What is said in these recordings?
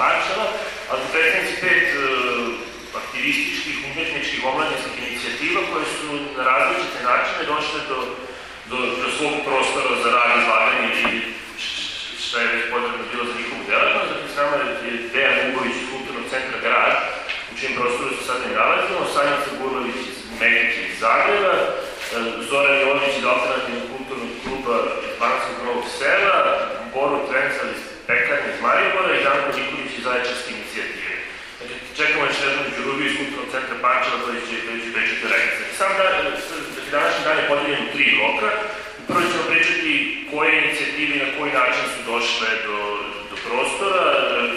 Pančeva, ali predstavnici pet uh, aktivističkih, umetničkih, omladinskih inicijativa koje su na različite načine došle do, do, do svog prostora za rad izlaganje i šta je već potrebno bilo za njihovu delatnost. Dakle, s nama je Dejan Ugović iz Kulturnog centra Grad, u čijem prostoru se sad ne nalazimo, Sanjica Burlović iz Mekića iz Zagreba, Zoran Jović iz Alternativnog kulturnog kluba Banskog Novog Sela, Boru Trencal iz Pekarne iz Marijebora i Danko Nikolić iz Zaječarske inicijative. Dakle, čekamo još jednu Đurubiju iz Kulturnog centra Pančeva koji će, o registraciji. Sam dan, dakle, današnji dan je podeljen u tri bloka. Prvo ćemo pričati koje inicijative i na koji način su došle do, do prostora,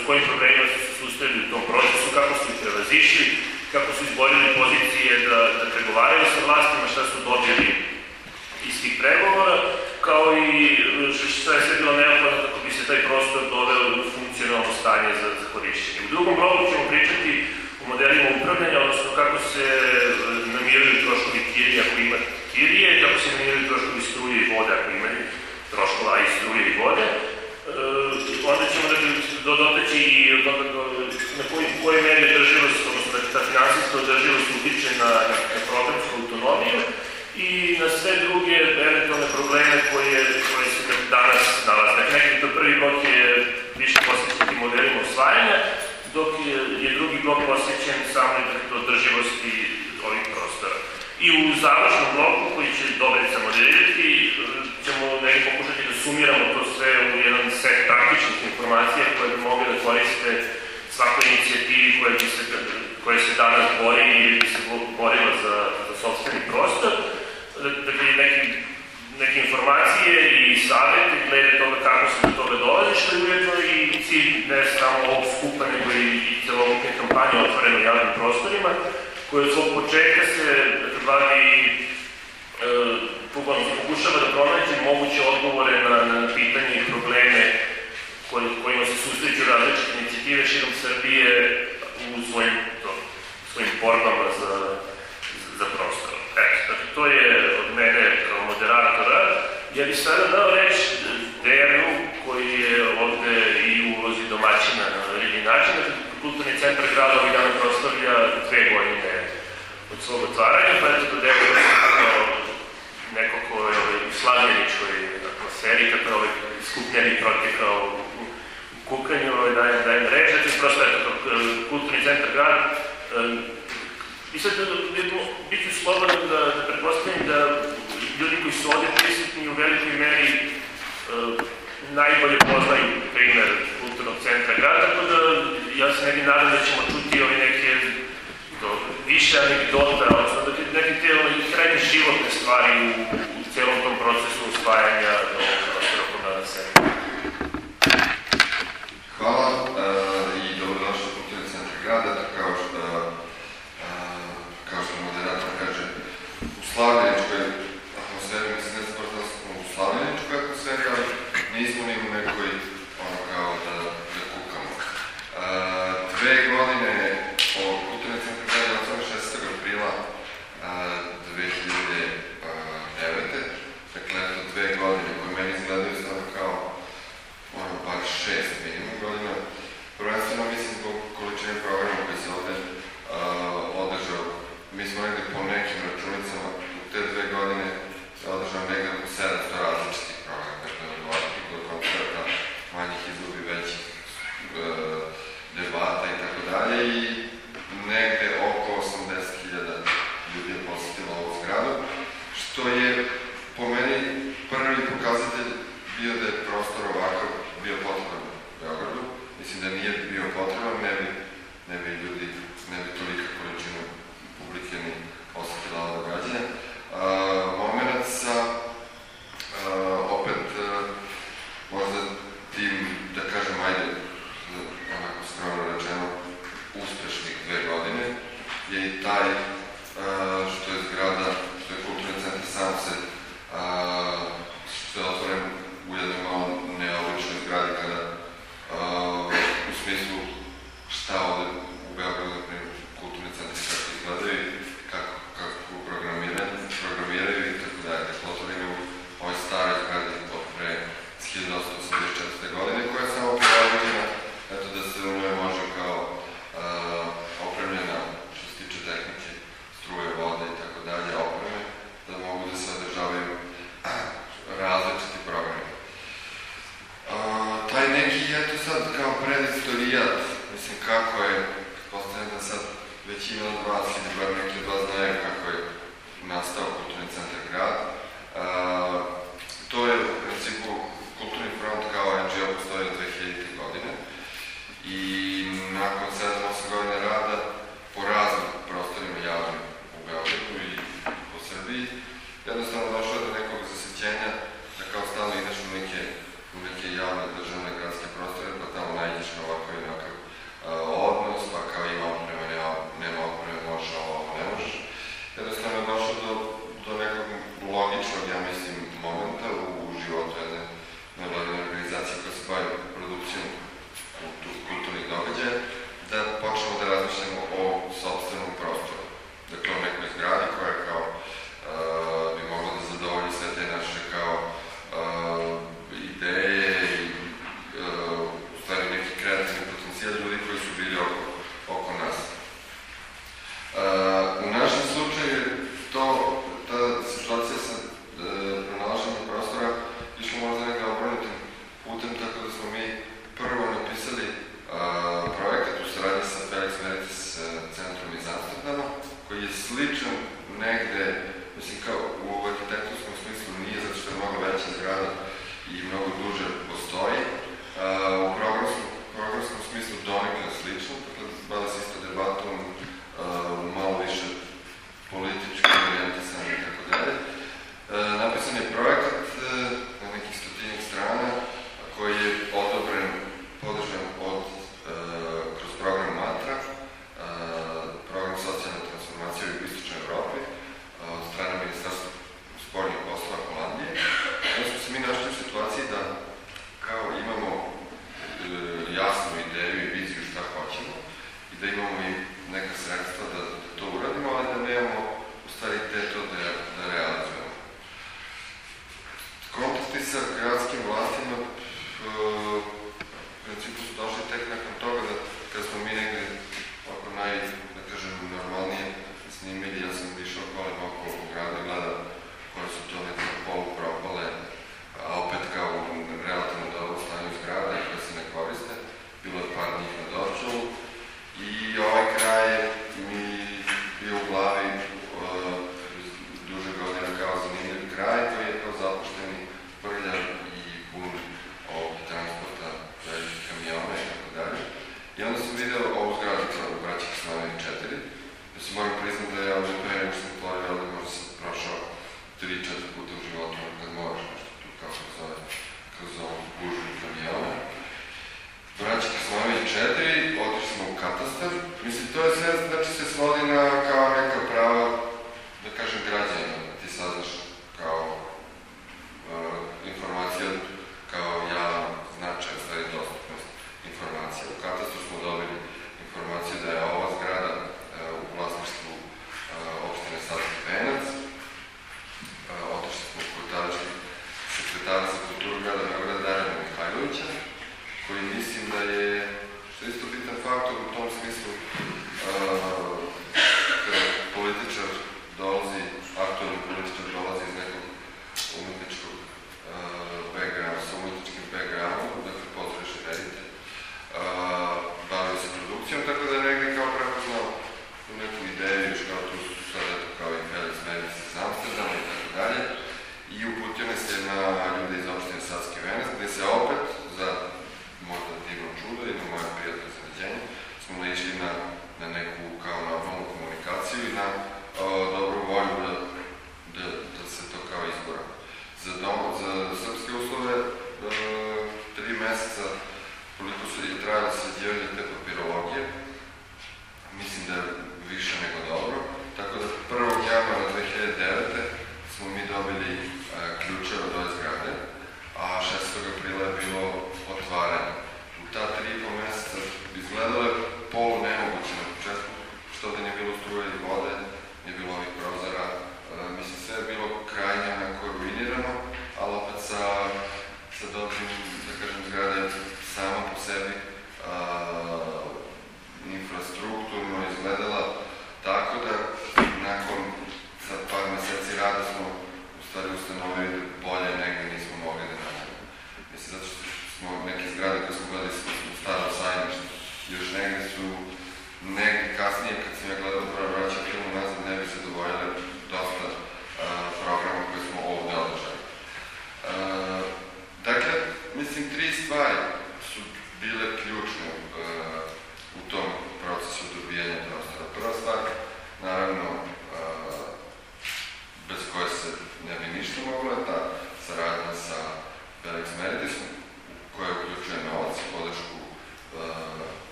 s kojim problemima su se susreli u tom procesu, kako su ih prevazišli, kako su izborili pozicije da, da pregovaraju sa vlastima, šta su dobili iz tih pregovora, kao i šta je sve bilo neophodno kako bi se taj prostor doveo u funkcionalno stanje za, za korišćenje. U drugom bloku ćemo pričati o modelima upravljanja, odnosno kako se namiruju troškovi kirije ako ima kirije, kako se namiruju troškovi struje i vode ako imaju troškova i struje i vode. E, onda ćemo da dodaći i na koji, kojoj meri održivost, odnosno da ta finansijska održivost utiče na, na, na programsku autonomiju i na sve druge eventualne probleme koje, koje se danas nalaze. Dakle, neki to prvi blok je više posvećen modelima osvajanja, dok je, je drugi blok posvećen samo održivosti ovih prostora. I u završnom bloku, koji će Dobrica modelirati, ćemo negdje pokušati da sumiramo to sve u jedan set praktičnih informacija koje bi mogli da koriste svakoj inicijativi koja, bi se, koja se danas bori ili bi se borila za, za sobstveni prostor. Dakle, neke, neke informacije i savjeti glede toga kako se do toga dolazi, što je ujedno i cilj ne samo ovog skupa, nego i, i celokupne kampanje otvoreno javnim prostorima, koje od svog početka se bavi e, pokušava da pronađe moguće odgovore na, na pitanje i probleme koji, kojima se susreću različite inicijative širom Srbije u svojim, to, svojim borbama za, za prostor. Dakle, to je od mene kao moderatora. Ja bih sada dao reč Dejanu, koji je ovde i u ulozi domaćina na određeni način. Dakle, Kulturni centar grada ovih dana proslavlja dve godine od svog otvaranja, pa eto da Dejan kao neko ko je u slavljeničkoj atmosferi, kako je ovaj skupljeni protekao u kukanju, ovaj, dajem, dajem reč, znači prosto je kulturni centar grad. I sad, bit ću slobodan da, da pretpostavim da ljudi koji su ovde prisutni u velikoj meri najbolje poznaju primer kulturnog centra grada, tako da ja se negdje nadam da ćemo čuti ove neke do, više anegdota, odnosno da neke te krajnje životne stvari u, u celom tom procesu usvajanja ovog prostora kod nas. Hvala uh, i dobrodošli u Kulturni centar grada, kao što, uh, kao što moderator kaže, u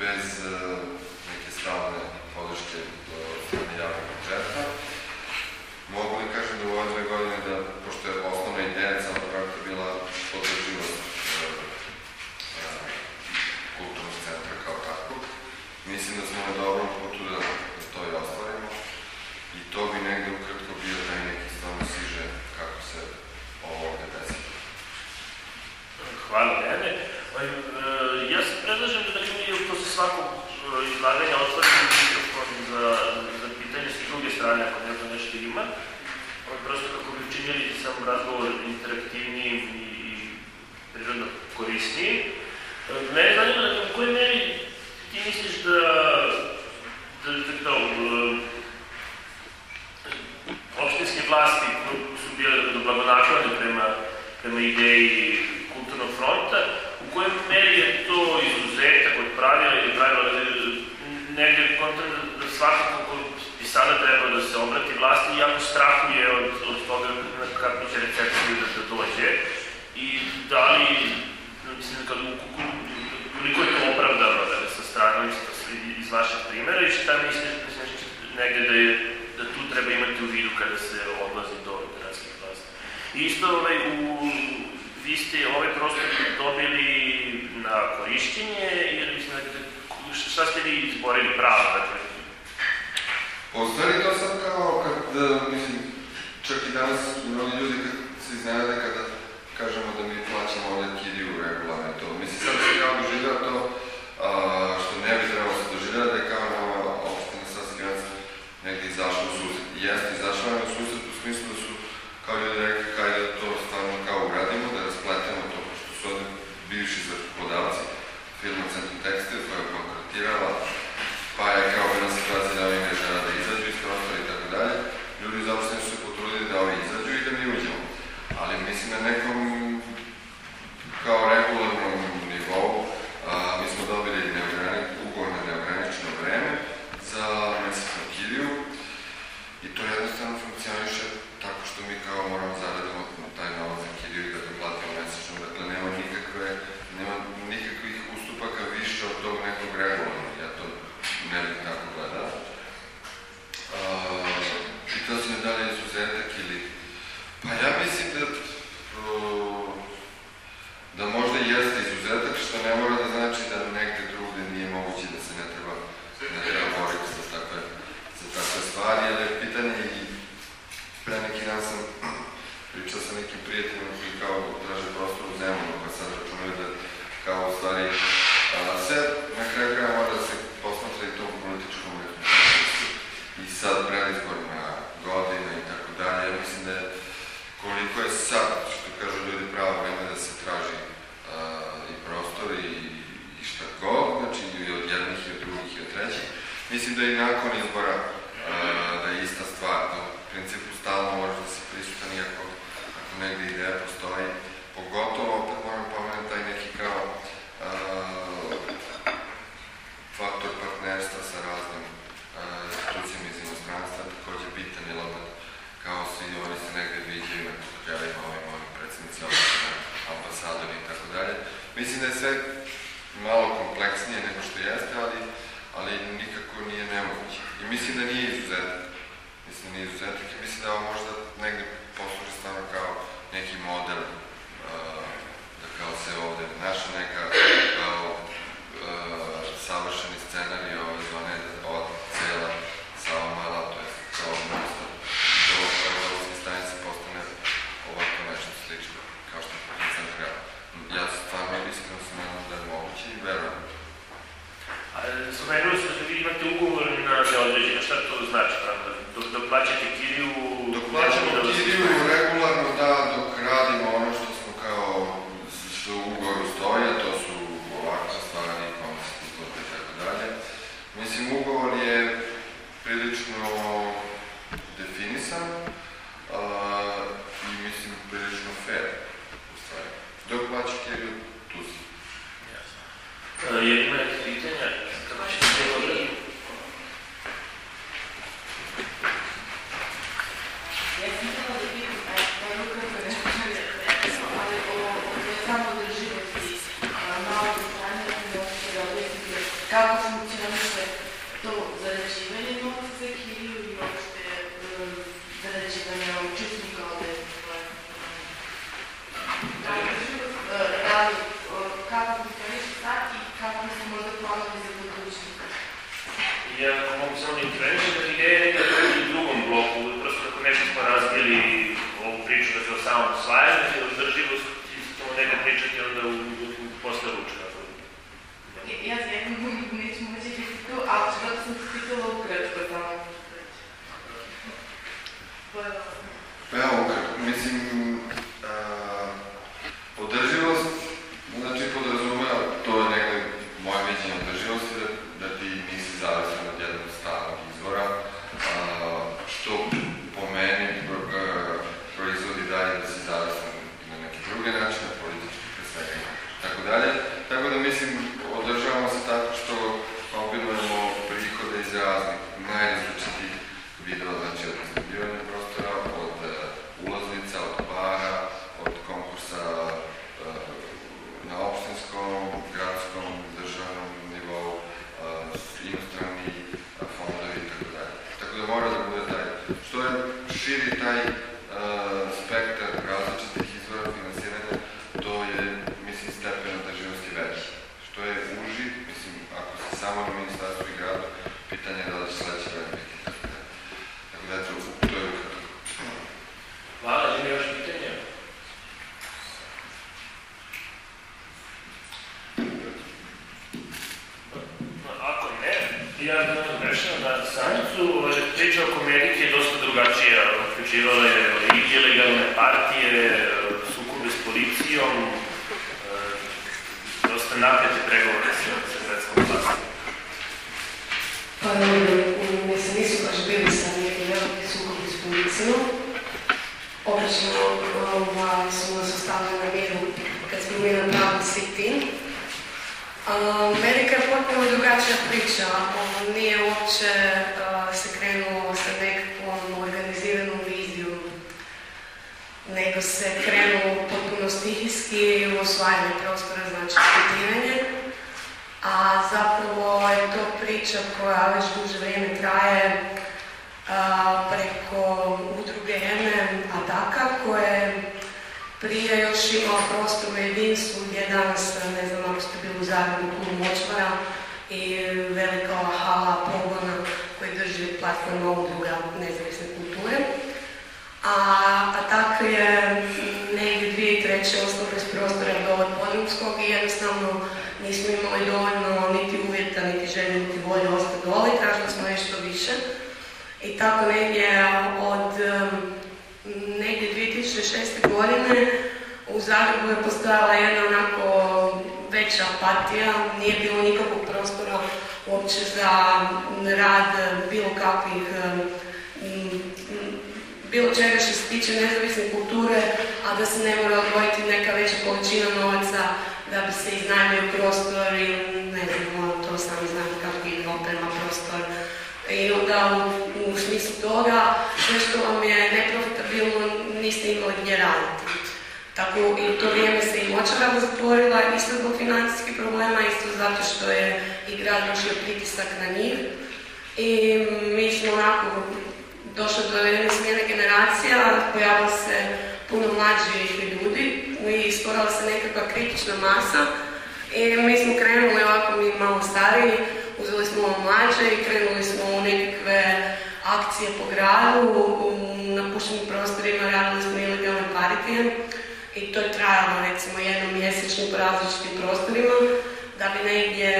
bez eh, neke stalne podrške eh, familijarnog budžeta. Mogu li kažem da u ove dve godine, da, pošto je osnovna ideja celog projekta bila podrživost eh, kulturnog centra kao tako, mislim da smo na dobrom putu da, to i ostvarimo i to bi negde ukratko bio taj neki stvarno siže kako se ovo ovde desilo. Hvala, Dene. Ovaj, ja se predlažem da свако излагање отворен микрофон за, за питање со друге страни, ако некој нешто има. Просто како би учинили да сам разговор интерактивни и, и природно корисни. Мене занима на кој мери ти мислиш да да, да, да, opštinske vlasti su bile doblagonaklone prema, prema ideji kulturnog fronta, U kojem meri je to izuzetak od pravila ili pravila da negde kontra da, da svakako ko bi sada trebao da se obrati vlasti, jako strahuje od, od toga kako će recepciju da, da dođe i da li, mislim, da kad, koliko je to opravdano da sa strane iz vašeg primera i šta mislite, mislim, negde da je da tu treba imati u vidu kada se odlazi do gradskih vlasti. Isto ovaj, u vi ste ovaj ove prostore dobili na korišćenje ili mislim, da šta ste vi izborili pravo? Dakle? Postoji to sam kao kad, e, mislim, čak i danas mnogi ljudi se iznenade kada kažemo da mi plaćamo ovdje kidiju regularno to. Mislim, sad se kao doživio to uh, bilo čega što se tiče nezavisne kulture, a da se ne mora odvojiti neka veća količina novaca da bi se iznajmio prostor ili ne znam, to sami znate kako ide oprema prostor. I onda u, u smislu toga, sve što vam je neprofitabilno, niste imali gdje raditi. Tako i u to vrijeme se i močara zatvorila, isto zbog financijskih problema, isto zato što je i grad vršio pritisak na njih. I mi smo onako došli do jedne smjene generacija, pojavila se puno mlađih ljudi i stvorila se nekakva kritična masa. I mi smo krenuli ovako mi malo stariji, uzeli smo ovo mlađe i krenuli smo u nekakve akcije po gradu, u napuštenim prostorima radili smo ilegalne partije i to je trajalo recimo jednom mjesečno po različitim prostorima da bi negdje,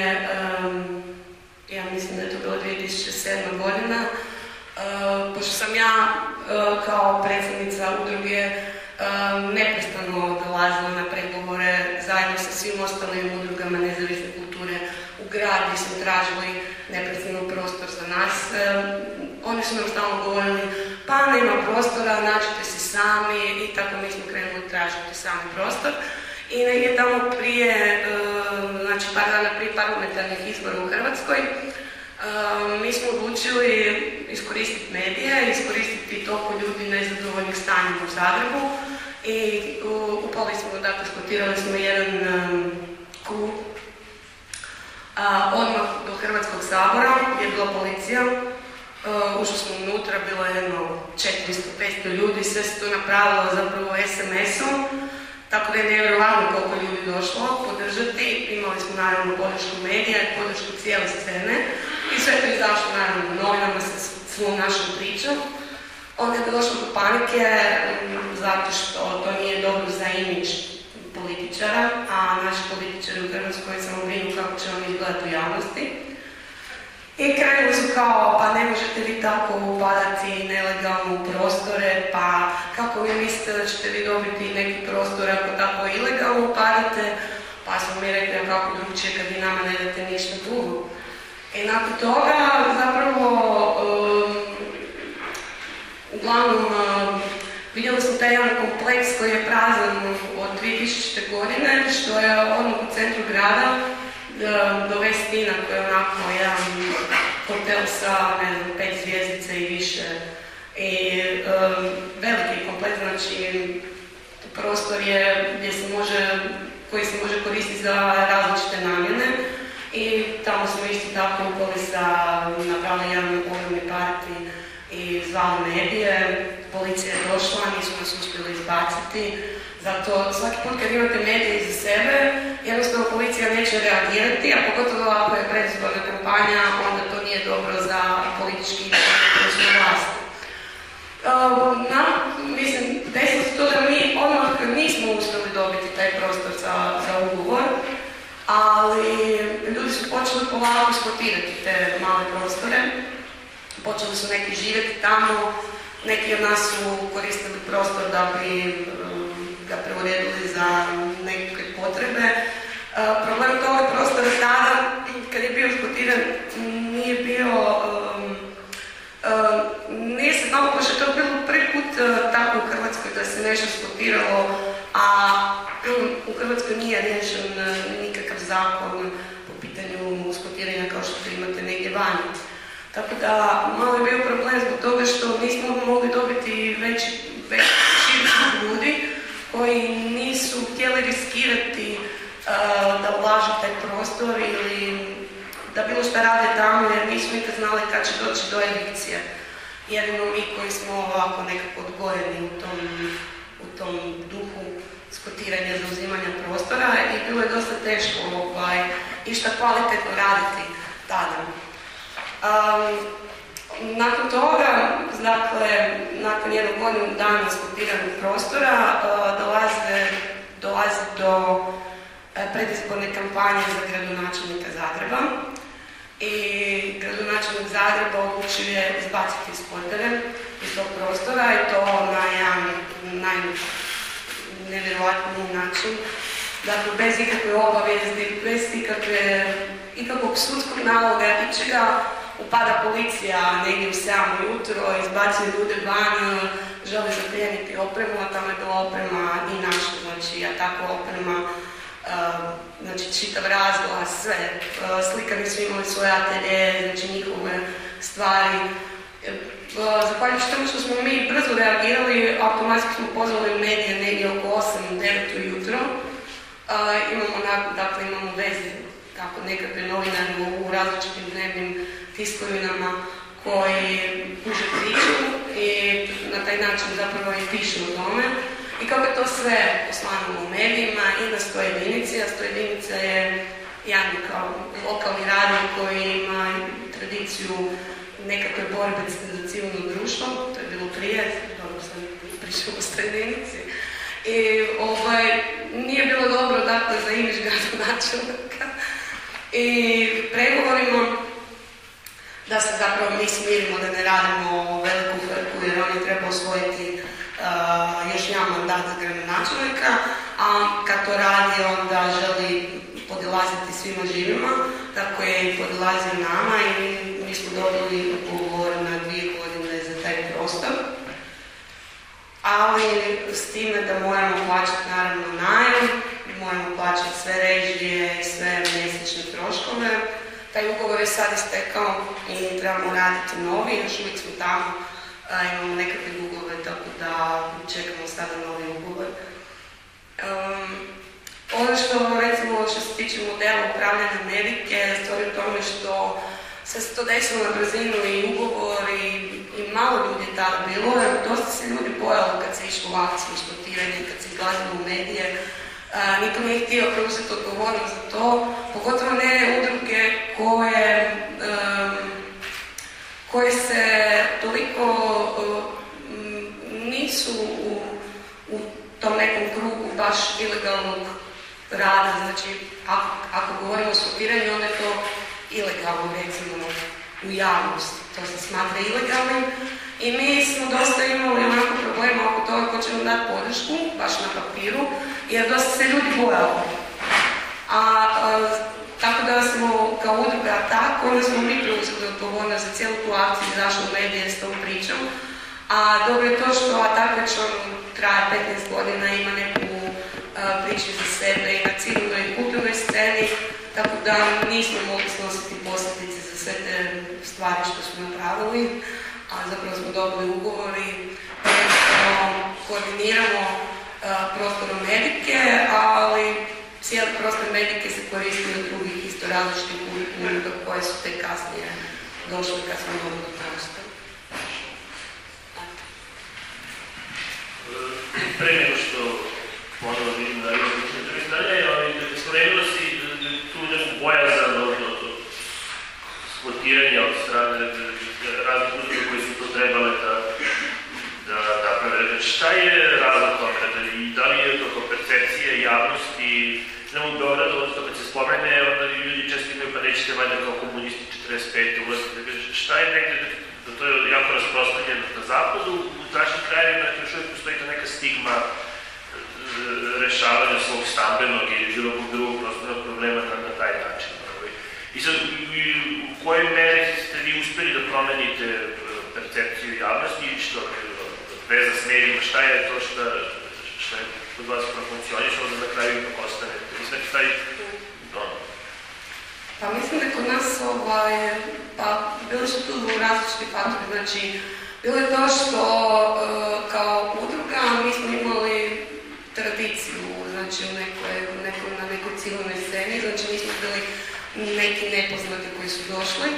ja mislim da je to bilo 2007. godina, sam ja uh, kao predsjednica udruge uh, neprestano dolazila na pregovore zajedno sa svim ostalim udrugama nezavisne kulture u grad gdje smo tražili neprestano prostor za nas. Oni su nam stalno govorili pa nema prostora, nađite se sami i tako mi smo krenuli tražiti sami prostor. I negdje tamo prije, e, znači par dana prije parlamentarnih izbora u Hrvatskoj, e, mi smo odlučili iskoristiti medije, iskoristiti toliko ljudi nezadovoljnih stanjem u Zagrebu i upali smo, dakle, skotirali smo jedan e, klub odmah do Hrvatskog sabora, je bila policija, Uh, ušli smo unutra, bilo je jedno 400-500 ljudi, sve se to napravilo zapravo SMS-om, tako da je nevjerojatno koliko ljudi došlo podržati. Imali smo naravno podršku medija i podršku cijele scene i sve to izašlo naravno u novinama sa svom našom pričom. Onda je došlo do panike mm, zato što to nije dobro za imidž političara, a naši političari u Hrvatskoj samo brinu kako će oni izgledati u javnosti. I krenuli su kao, pa ne možete vi tako upadati nelegalno u prostore, pa kako vi mislite da ćete vi dobiti neki prostor ako tako ilegalno upadate, pa smo mi rekli, kako drugčije kad vi nama ne date ništa drugo. I nakon toga zapravo um, uglavnom um, vidjeli smo taj jedan kompleks koji je prazan od 2000. godine, što je odmah u centru grada, do Vestina koji je onako hotel sa ne znam, pet zvijezdice i više. I um, veliki komplet, znači prostor je gdje se može, koji se može koristiti za različite namjene. I tamo smo isto tako upali sa, napravili jedan ogromni parti i zvali medije. Policija je došla, nisu nas uspjeli izbaciti. Zato svaki put kad imate medije iza sebe, jednostavno policija neće reagirati, a pogotovo ako je predizborna kampanja, onda to nije dobro za politički izborni vlasti. Ehm, na, mislim, desilo se to da mi odmah nismo uspjeli dobiti taj prostor za, za ugovor, ali ljudi su počeli polako spotirati te male prostore, počeli su neki živjeti tamo, neki od nas su koristili prostor da bi ga preuredili za neke potrebe. E, problem toga prostora tada, kad je bio eksploatiran, nije bio nije se znalo, pošto je to bilo prvi put uh, tako u Hrvatskoj da se nešto eksploatiralo, a u Hrvatskoj nije riješen uh, nikakav zakon po pitanju eksploatiranja kao što imate negdje vani. Tako da malo je bio problem zbog toga što nismo mogli dobiti veći, veći koji nisu htjeli riskirati uh, da ulažu taj prostor ili da bilo što rade tamo jer nisu nikad znali kad će doći do edikcije. Jedino mi koji smo ovako nekako odgojeni u tom, u tom duhu skotiranja, zauzimanja prostora i bilo je dosta teško ovaj, išta kvalitetno raditi tada. Um, nakon toga, dakle, nakon jednog godinu dana skopiranog prostora, uh, dolaze, dolazi do uh, predizborne kampanje za gradonačelnika Zagreba i gradonačelnik Zagreba odlučuje izbaciti sportove iz tog prostora i to na jedan najnevjerojatniji način. Dakle, bez ikakve obavijesti, bez ikakve, ikakvog sudskog naloga, ičega, upada policija negdje u 7 ujutro, izbacuje ljude van, žele zaplijeniti opremu, a tamo je bila oprema i naša, znači, a takva oprema, uh, znači, čitav razglas, sve. Uh, slikari su imali svoje atelje, znači, njihove stvari. Uh, zahvaljujući tomu što smo mi brzo reagirali, automatski smo pozvali medije negdje oko 8-9 ujutro. Uh, imamo, dakle, imamo veze tako nekakve novinare u različitim dnevnim tiskovinama koji puže priču i na taj način zapravo i pišu o tome. I kako je to sve poslano u medijima i na sto jedinici, a sto jedinica je jedan kao lokalni radio koji ima tradiciju nekakve borbe za civilno društvo, to je bilo prije, dobro sam pričala o sto jedinici. I ovaj, nije bilo dobro dakle za imiž gradonačelnika. I pregovorima da se zapravo mi smirimo, da ne radimo veliku frku jer on je treba osvojiti uh, još jedan mandat za gradonačelnika, a kad to radi onda želi podilaziti svima živima, tako je i podilazio nama i mi smo dobili ugovor na dvije godine za taj prostor. Ali s time da moramo plaćati naravno najam, moramo plaćati sve režije sve mjesečne troškove, taj ugovor je sad istekao i trebamo raditi novi, još uvijek smo tamo, a, imamo nekakve dugove, tako da čekamo sada novi ugovor. Um, ono što, recimo, što se tiče modela upravljanja Amerike, stvari u tome što se to desilo na brzinu i ugovor i, i malo ljudi je tada bilo, dosta se ljudi bojalo kad se išlo u akciju športiranje, kad se izlazilo u medije, a, niko nije htio preuzeti odgovornost za to, pogotovo ne udruge koje, um, koje se toliko um, nisu u, u tom nekom krugu baš ilegalnog rada, znači ako, ako govorimo o stopiranju, onda je to ilegalno recimo u javnosti, to se smatra ilegalnim i mi smo dosta imali onako problema oko toga ko će nam dati podršku, baš na papiru, jer dosta se ljudi bojalo. A, a tako da smo kao udruga tako, onda smo mi preuzeli odgovornost za cijelu tu akciju, izašli medije s tom pričom. A dobro je to što Atak već on traje 15 godina, ima neku a, priču za sebe i na civilnoj i kulturnoj sceni, tako da nismo mogli snositi posljedice za sve te stvari što smo napravili, a zapravo smo dobili ugovor i koordiniramo prostorom medike, ali cijeli prostor medike se koristi od drugih isto različitih udruga koje su te kasnije došle kad smo dobili do prostora. Pre nego što ponovo vidim da je drugi dalje, spomenula si tu neku bojazan od, od, od strane raznih udruga koji su trebale da, da naprave. Šta je razlog toga? Da li je to kao percepcija javnosti? Ne u Beogradu, odnosno kad se spomene, onda ljudi često imaju pa nećete valjda kao komunisti 45. ulaziti. Šta je negde, da to je jako rasprostranjeno na zapadu, u našim krajevima još uvijek postoji ta neka stigma rešavanja svog stambenog ili bilo kog drugog prostornog problema na, na taj način. I sad, u kojoj meri ste vi uspeli da promenite percepciju javnosti i što veza s medijima, šta je to što, što je kod vas profunkcionisalo da na kraju ipak ostane? Mislim da taj ono. Pa mislim da kod nas ovaj, pa bili su tu različiti faktori, znači bilo je to što uh, kao udruga mi smo imali tradiciju, znači u nekoj, nekoj, na nekoj civilnoj sceni, znači mi smo bili neki nepoznati koji su došli.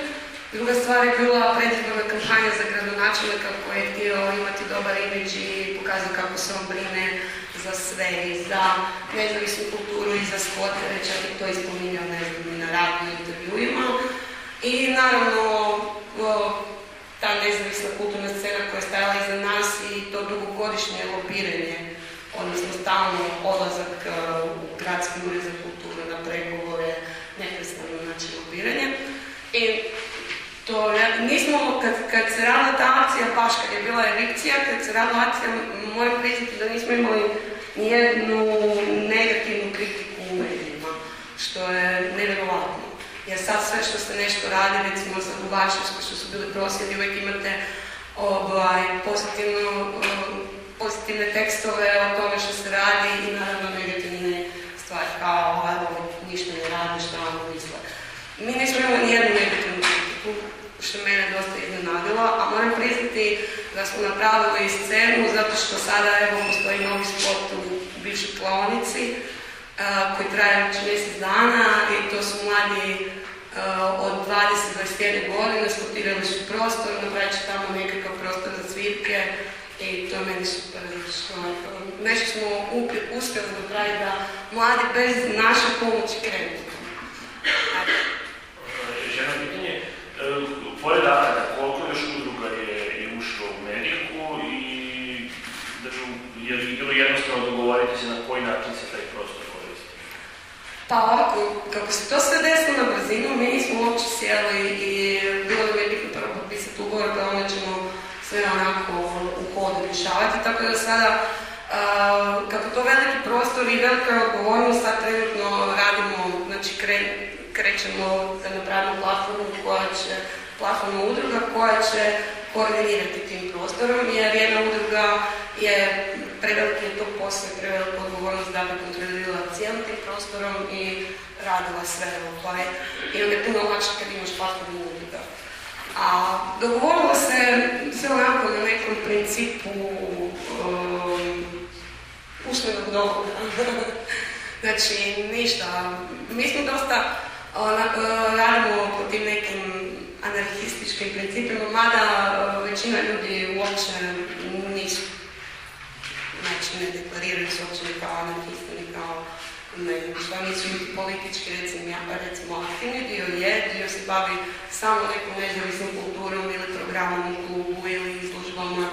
Druga stvar je bila predizborna kampanja za gradonačelnika koji je htio imati dobar imidž i pokazati kako se on brine za sve i za nezavisnu kulturu i za skotere, čak i to ispominjao ne znam, na radiju intervjuima. I naravno, ta nezavisna kulturna scena koja je stajala iza nas i to dugogodišnje lobiranje, odnosno stalno odlazak uh, u gradski ured za kulturu na pregovore, neprestano znači lobiranje. I to nismo, kad, kad se radila ta akcija, baš kad je bila evikcija, kad se radila akcija, moram priznati da nismo imali nijednu negativnu kritiku u medijima, što je nevjerovatno. Jer sad sve što se nešto radi, recimo za Uvaševsko, što su bili prosvjedi, uvijek imate ovaj, pozitivno, pozitivne tekstove o tome što se radi i naravno negativne stvari kao ovo ništa ne radi, što vam misle. Mi nismo imali nijednu negativnu što mene dosta iznenadilo, a moram priznati da smo napravili scenu zato što sada evo postoji novi spot u bivšoj klaonici koji traje već mjesec dana i to su mladi od 20-21 godine, sportirali su prostor, napravit će tamo nekakav prostor za cvirke i to je meni super, što nešto smo uspjeli napraviti da mladi bez naše pomoći krenu. Žena pitanje, pored Akada, koliko još udruga je, je ušlo u Mediku i je li bilo jednostavno dogovoriti se na koji način se taj prostor koristi? Pa ovako, kako se to sve desilo na brzinu, mi nismo uopće sjeli i bilo je bitno prvo potpisati ugovor da onda ćemo sve onako u hodu rješavati, tako da sada Uh, kako to veliki prostor i velika odgovornost, sad trenutno radimo, znači kre, krećemo da napravimo platformu koja će, platformu udruga koja će koordinirati tim prostorom, jer jedna udruga je preveliki to posao i preveliku odgovornost da bi kontrolirala cijelim tim prostorom i radila sve ovaj. I onda je puno lakše kad imaš platformu udruga. A dogovorilo se sve onako na nekom principu um, usmenog dogovora. znači, ništa. Mi smo dosta radimo po tim nekim anarhističkim principima, mada većina ljudi uopće nisu, znači ne deklariraju se uopće ni kao anarhisti, ni kao ne što, nisu politički, recimo, ja, recimo aktivni dio je, dio se bavi samo nekom nezavisnom kulturom ili programom u klubu ili izložbama.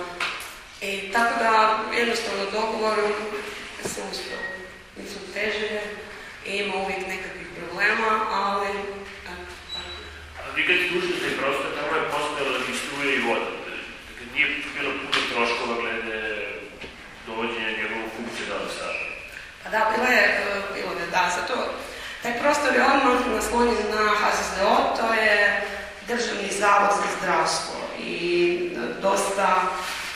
I tako da jednostavno dogovorom se uspio. Mislim, teže je ima uvijek nekakvih problema, ali A vi kad služite taj prostor, tamo je postojala i struje i voda. Dakle, nije bilo puno troškova glede dovođenja njegovog funkcionalnog staža. Pa da, bilo je, bilo je, da, zato taj prostor je odmah naslonjen na HZZO, to je Državni zavod za zdravstvo i dosta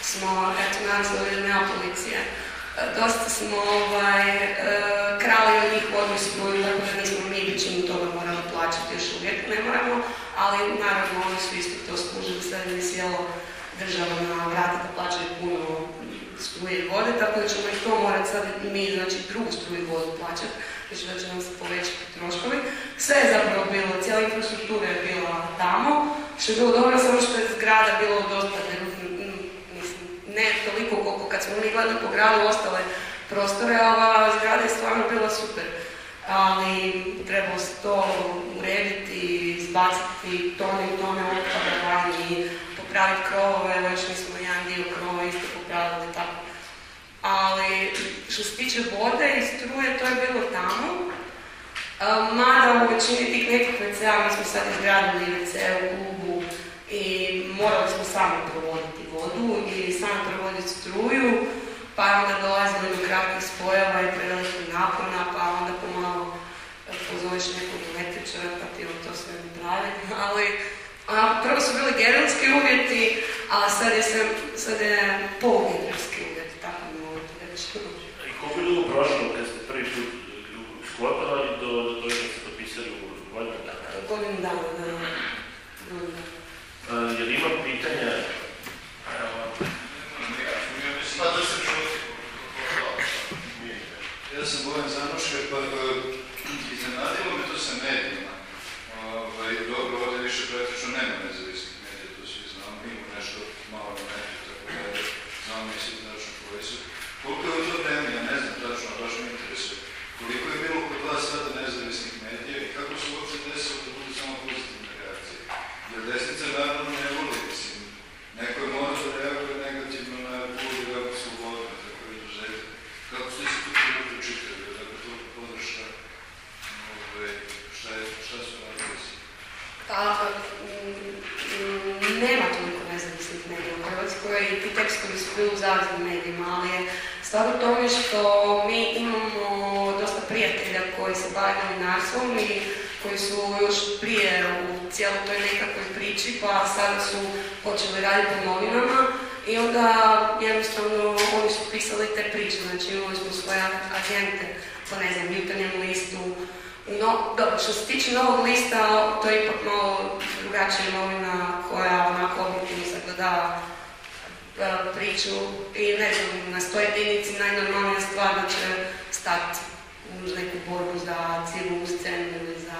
smo, eto, naravno, nema policije, dosta smo ovaj, krali od njih struju, tako da nismo mi većinu toga morali plaćati, još uvijek ne moramo, ali naravno oni su isto to služili, sad je sjelo država na vrata da plaćaju puno struje i vode, tako da ćemo i to morati sad mi, znači drugu struju vodu plaćati, znači da će nam se povećati troškovi. Sve je zapravo bilo, cijela infrastruktura je bila tamo, što je bilo dobro, samo što je zgrada bilo dosta ne toliko koliko kad smo mi gledali po gradu ostale prostore, ova zgrada je stvarno bila super. Ali trebalo se to urediti, izbaciti tone i tone otpada van i popraviti krovove, već mi smo jedan dio krova isto popravili tako. Ali što se tiče vode i struje, to je bilo tamo. Mada u većini tih nekih WC-a, mi smo sad izgradili WC u klubu i morali smo sami provoditi vodu i sami provoditi struju, pa onda dolazilo do kratkih spojeva i prevelikih napona, pa onda pozoveš nekog električara pa ti on to sve napravi, ali a, prvo su bili geronski uvjeti, a sad je, sve, sad je polugeronski uvjeti, tako mi mogu reći. I koliko je dugo prošlo kad ste prvi put sklopili do, do toga kad ste potpisali u godinu dana? Godinu dana, da. Godinu dana. Uh, je li ima pitanja? Pa da se Ja sam Bojan Zanoške, pa iznenadilo me to sa medijima. Ovaj, dobro, ovdje više praktično nema nezavisnih medija, to svi znamo, ima nešto malo na mediju, tako da znamo mi svi tačno koji su. Koliko je u to vreme, ja ne znam tačno, a baš me interesuje, koliko je bilo kod vas sada nezavisnih medija i kako su uopće desilo da budu samo pozitivne reakcije? Jer desnica naravno ne voli, mislim, zavisni medijima, ali je stvar u tome što mi imamo dosta prijatelja koji se bave novinarstvom i koji su još prije u cijeloj toj nekakvoj priči, pa sada su počeli raditi po novinama i onda jednostavno oni su pisali te priče, znači imali smo svoje agente po ne znam, jutarnjem listu. No, dobro, što se tiče novog lista, to je ipak malo drugačija novina koja onako objektivno sagledava priču i ne znam, na stoj jedinici najnormalnija stvar da će stati u neku borbu za civilnu scenu ili za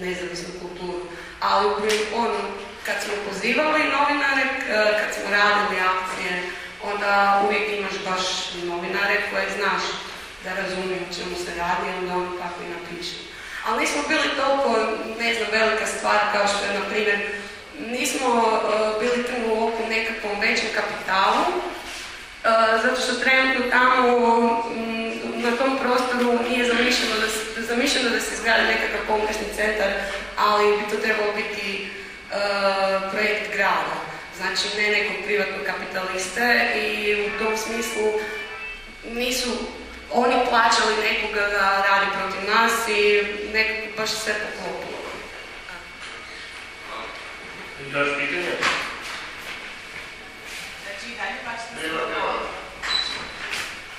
nezavisnu kulturu. Ali ono, kad smo pozivali novinare, e, kad smo radili akcije, onda uvijek imaš baš novinare koje znaš da razumiju o čemu se radi, onda oni tako i napišu. Ali nismo bili toliko, ne znam, velika stvar kao što je, na primjer, nismo uh, bili trnu u oku nekakvom većem kapitalu, uh, zato što trenutno tamo m, na tom prostoru nije zamišljeno da zamišljeno da se izgradi nekakav kongresni centar, ali bi to trebalo biti uh, projekt grada. Znači ne nekog privatnog kapitaliste i u tom smislu nisu oni plaćali nekoga da radi protiv nas i nekako baš sve poklopilo. Još pitanje? Dalje plaćate samo vodu.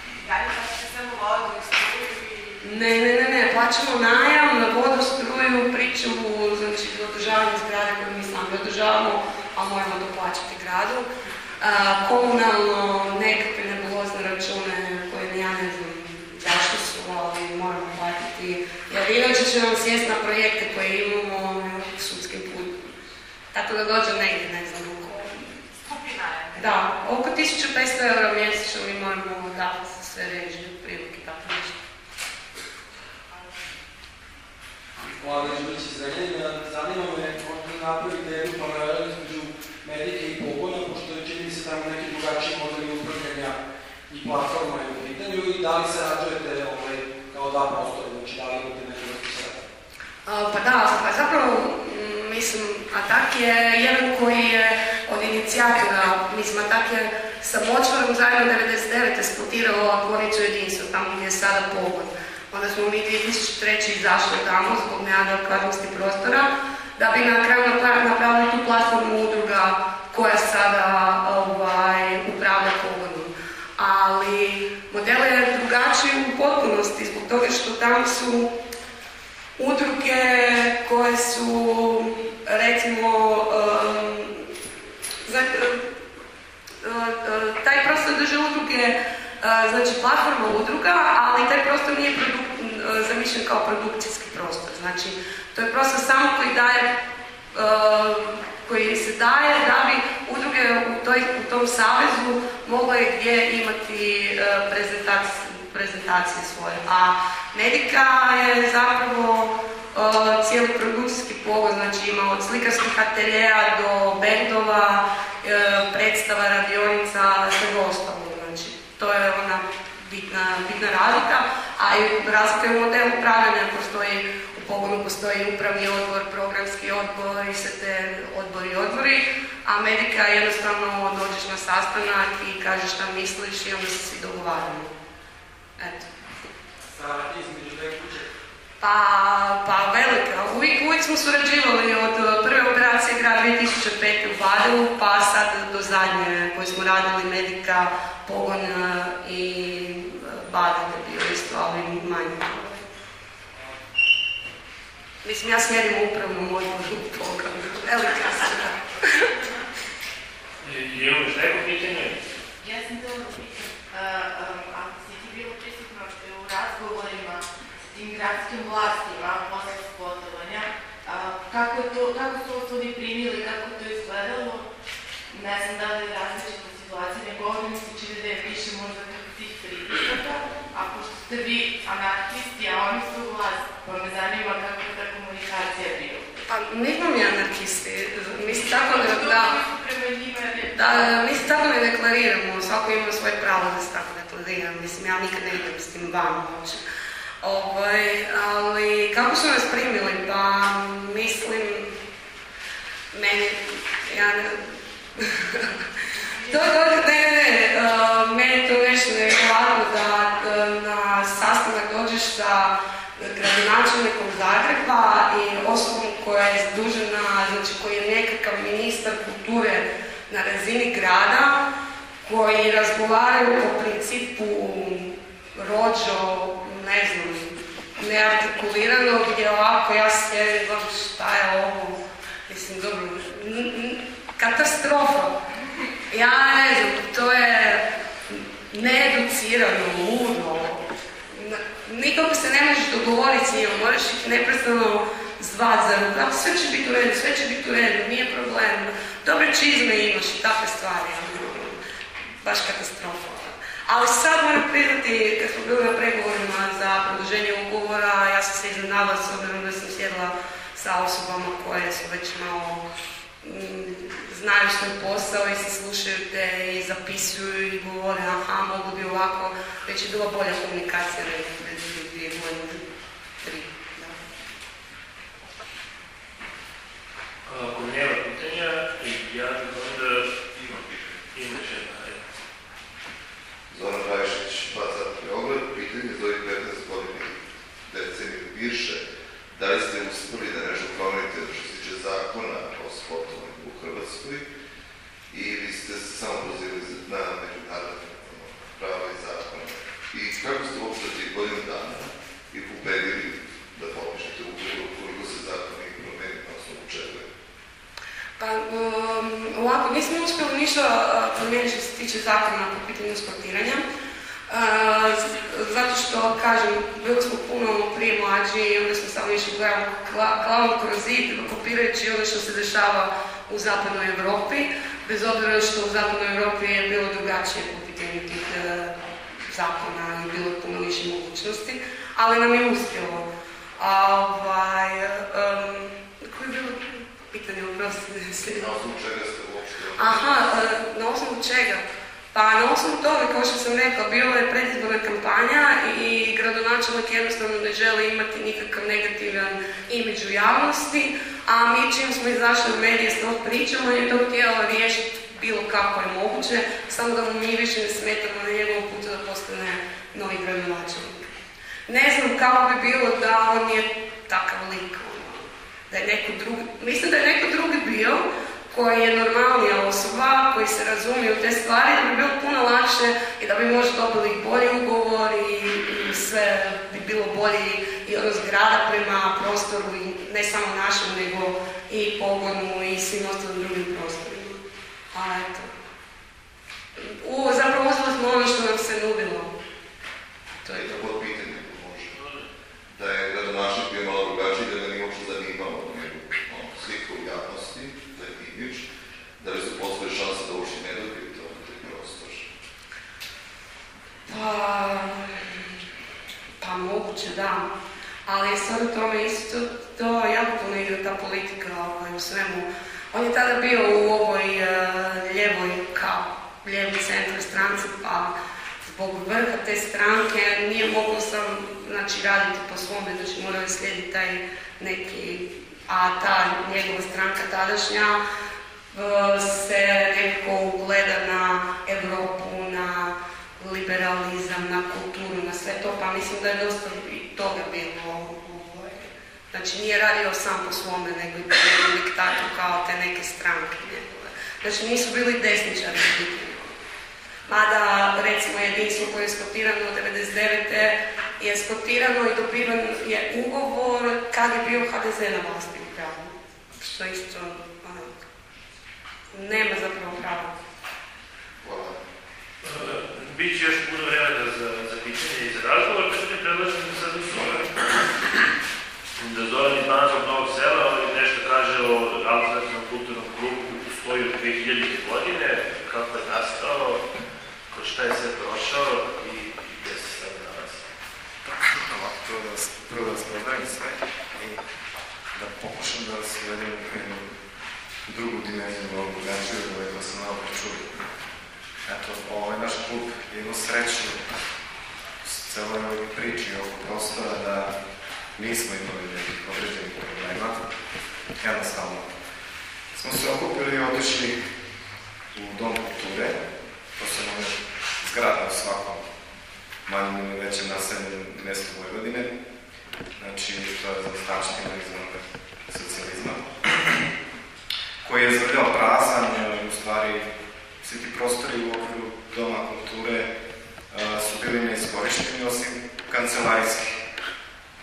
I dalje plaćate samo vodu i struju i... Ne, ne, ne, ne, plaćamo najam na vodu, struju, pričavu, znači održavanje zgrade koje mi sami održavamo, a moramo to plaćati gradu. A, komunalno, nekakve nebulozne račune koje ja ne znam zašto su, ali moramo platiti. Jer inače će nam sjest na projekte koje imamo sudskim putem. Tako da dođe negdje, ne znam. Da, oko 1500 eura mjesečno mi moramo dati za sve režije, prilike, tako nešto. Hvala Žilić iz Renjanina. Zanima me možda napravite jednu paralelu između medike i pogona, pošto je čini se tamo neki drugačiji modeli upravljanja i platforma je u pitanju i da li se rađujete ovaj, kao dva prostora, znači da li imate neke vrste Pa da, pa zapravo, mislim, Atak je jedan koji je od inicijatora, mislim, Atak je sa Močvarom zajedno 99. splotirao tvornicu jedinstva, tamo gdje je sada pogon. Onda smo mi 2003. izašli tamo zbog neadekvatnosti prostora, da bi na kraju napra- napravili tu platformu udruga koja sada ovaj, upravlja pogonom. Ali model je drugačiji u potpunosti zbog toga što tamo su udruge koje su recimo um, za, uh, uh, taj prostor drže udruge uh, znači platforma udruga, ali taj prostor nije produk- uh, zamišljen kao produkcijski prostor. Znači, to je prostor samo koji daje uh, koji se daje da bi udruge u, toj, u tom savezu mogle gdje imati uh, prezentacije, prezentacije svoje. A Medika je zapravo uh, cijeli produkcijski pogon, znači ima od slikarskih ateljeja do bendova, uh, predstava, radionica, svega ostalo. Znači, to je ona bitna, bitna razlika, a i razlika je u modelu upravljanja, postoji u pogonu postoji upravni odbor, programski odbor i sve te odbori i odbori, a Medika jednostavno dođeš na sastanak i kažeš šta misliš i onda se svi dogovaramo. Eto. Saradnje između. Pa, pa velika. Uvijek, uvijek smo surađivali od uh, prve operacije grad 2005. u Badelu, pa sad do zadnje koje smo radili Medika, Pogon uh, i uh, Badel je bio isto, ali manje. Mislim, ja sjedim u upravnom odboru Pogon. Velika sam. Je li još neko pitanje? Ja sam to pitam, ako si ti bilo prisutno u razgovorima tim gradskim vlastima posle spotovanja, kako, je to, kako su oni primili, kako to izgledalo, ne znam da li je različita situacija, nego ovdje mi se čini da je više možda tih pritisaka, a pošto ste vi anarhisti, a oni su vlast, pa me zanima kako je ta komunikacija bila. Pa nismo mi anarhisti. Mi se tako ne, da, da, mi se tako ne deklariramo. Svako ima svoje pravo da se tako deklarira. Mislim, ja nikad ne idem s tim van uopće. Ovaj, ali kako su nas primili? Pa mislim, meni, ja ne... to, to, ne, ne, uh, definitivno nešto nevjerojatno da e, na sastanak dođeš sa gradonačelnikom Zagreba i osobom koja je zadužena, znači koji je nekakav ministar kulture na razini grada, koji razgovaraju po principu rođo, ne znam, neartikulirano, gdje ovako ja sjedim gledam šta je ovo, mislim, dobro, katastrofa. Ja ne znam, to je needucirano, ludo, nikako se ne možeš dogovoriti s njima, moraš ih neprestano zvat za ruku, sve će biti u redu, sve će biti u redu, nije problem, dobre čizme imaš i takve stvari, baš katastrofa. Ali sad moram priznati, kad smo bili na pregovorima za produženje ugovora, ja sam se iznenadila s obzirom da sam sjedila sa osobama koje su već malo mm, znaju svoj posao i se slušaju te i zapisuju i govore aha, mogu bi ovako, već je bila bolja komunikacija pred dvije godine, tri. Da. Ako nema pitanja, ja bih onda imam pitanje. Imaš jedna, ajde. Zoran Rajišić, Baca Beograd, pitanje za ovih 15 godina deceniju više. Da li ste uspeli da nešto promenite što se tiče zakona o sportovanju u Hrvatskoj ili ste se samo pozivali na međunarodne ono, prava i zakone? I kako ste uopšte tih godinu dana i ubedili da popišete ugovor koliko se zakon i promeni na osnovu čega? Pa, um, ovako, nismo uspjeli ništa uh, promijeniti što se tiče zakona po pitanju sportiranja. Uh, z- zato što, kažem, bili smo puno prije mlađi i onda smo samo išli gledamo glavom kroz zid, kopirajući ono što se dešava u zapadnoj Europi, bez obzira što u zapadnoj Europi je bilo drugačije po pitanju tih uh, zakona i bilo puno više mogućnosti, ali nam je uspjelo. A, ovaj, um, koje je bilo pitanje, oprostite, sjećam. Na osnovu čega ste uopšte Aha, e, na osnovu čega? Pa na osnovu toga, kao što sam rekla, bila je predizborna kampanja i gradonačelnik jednostavno ne želi imati nikakav negativan imidž u javnosti, a mi čim smo izašli u medije s tom pričom, on je to htjela riješiti bilo kako je moguće, samo da mu mi više ne smetamo na njegovom putu da postane novi gradonačelnik. Ne znam kako bi bilo da on je takav lik, ono, da je neko drugi, mislim da je neko drugi bio koji je normalnija osoba, koji se razumije u te stvari, da bi bilo puno lakše i da bi možda dobili bolji ugovor i, i sve bi bilo bolji i odnos grada prema prostoru i ne samo našem, nego i pogonu i svim ostalim drugim prostorima. A eto. U, zapravo uzeli smo ono što nam se nudilo. To je to. bilo pitanje, ako može. Da je gradonačelnik bio malo drugačiji, da ga nije uopšte zanimalo nego ono, slika u javnosti, da je imidž, da li su postoje šanse da uopšte ne dobiju to taj prostor. Pa, pa moguće da, ali sad u tome isto to jako puno igra ta politika ovaj, u svemu. On je tada bio u ovoj uh, ljevoj kao lijevi centar stranci, pa zbog vrha te stranke nije mogao sam znači, raditi po svome, znači morao je slijediti taj neki, a ta njegova stranka tadašnja uh, se nekako gleda na Europu, na liberalizam, na kulturu, na sve to, pa mislim da je dosta toga bilo. ovaj, Znači nije radio sam po svome, nego i po diktatu kao te neke stranke njegove. Znači nisu bili desničari u pitanju. Mada, recimo, jedinstvo koje je skotirano od 99. je skotirano i dobivan je ugovor kad je bio HDZ na vlasti u gradu. Što isto, onak, nema zapravo prava. Hvala. Biće još puno vremena za, za pitanje i za razgovor, tako da predlažem da sad u da Zoran iz Banatskog Novog sela ali nešto kaže o alternativnom kulturnom klubu koji postoji od 2000. godine, kako je nastao, kroz šta je sve prošao i, gdje se sada nalazi. Ovako, prvo da vas, prvo da vas pozdravim sve i da pokušam da vas uvedem u jednu drugu dimenziju, malo drugačiju, od ove koje sam malo čuli. Eto, ovaj naš klub je imao sreću celoj ovoj priči ovog prostora da nismo imali nekih određenih problema. Jednostavno smo se okupili i otišli u Dom kulture, to se može zgrada u svakom manjem ili većem naseljenom mjestu Vojvodine. Znači, to je zaostavština iz onoga socijalizma, koji je zvrljao prazan, u stvari, svi ti prostori u okviru Doma kulture su bili neiskorišteni osim kancelarijskih,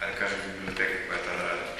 da ne kažem biblioteke koja je tada radila.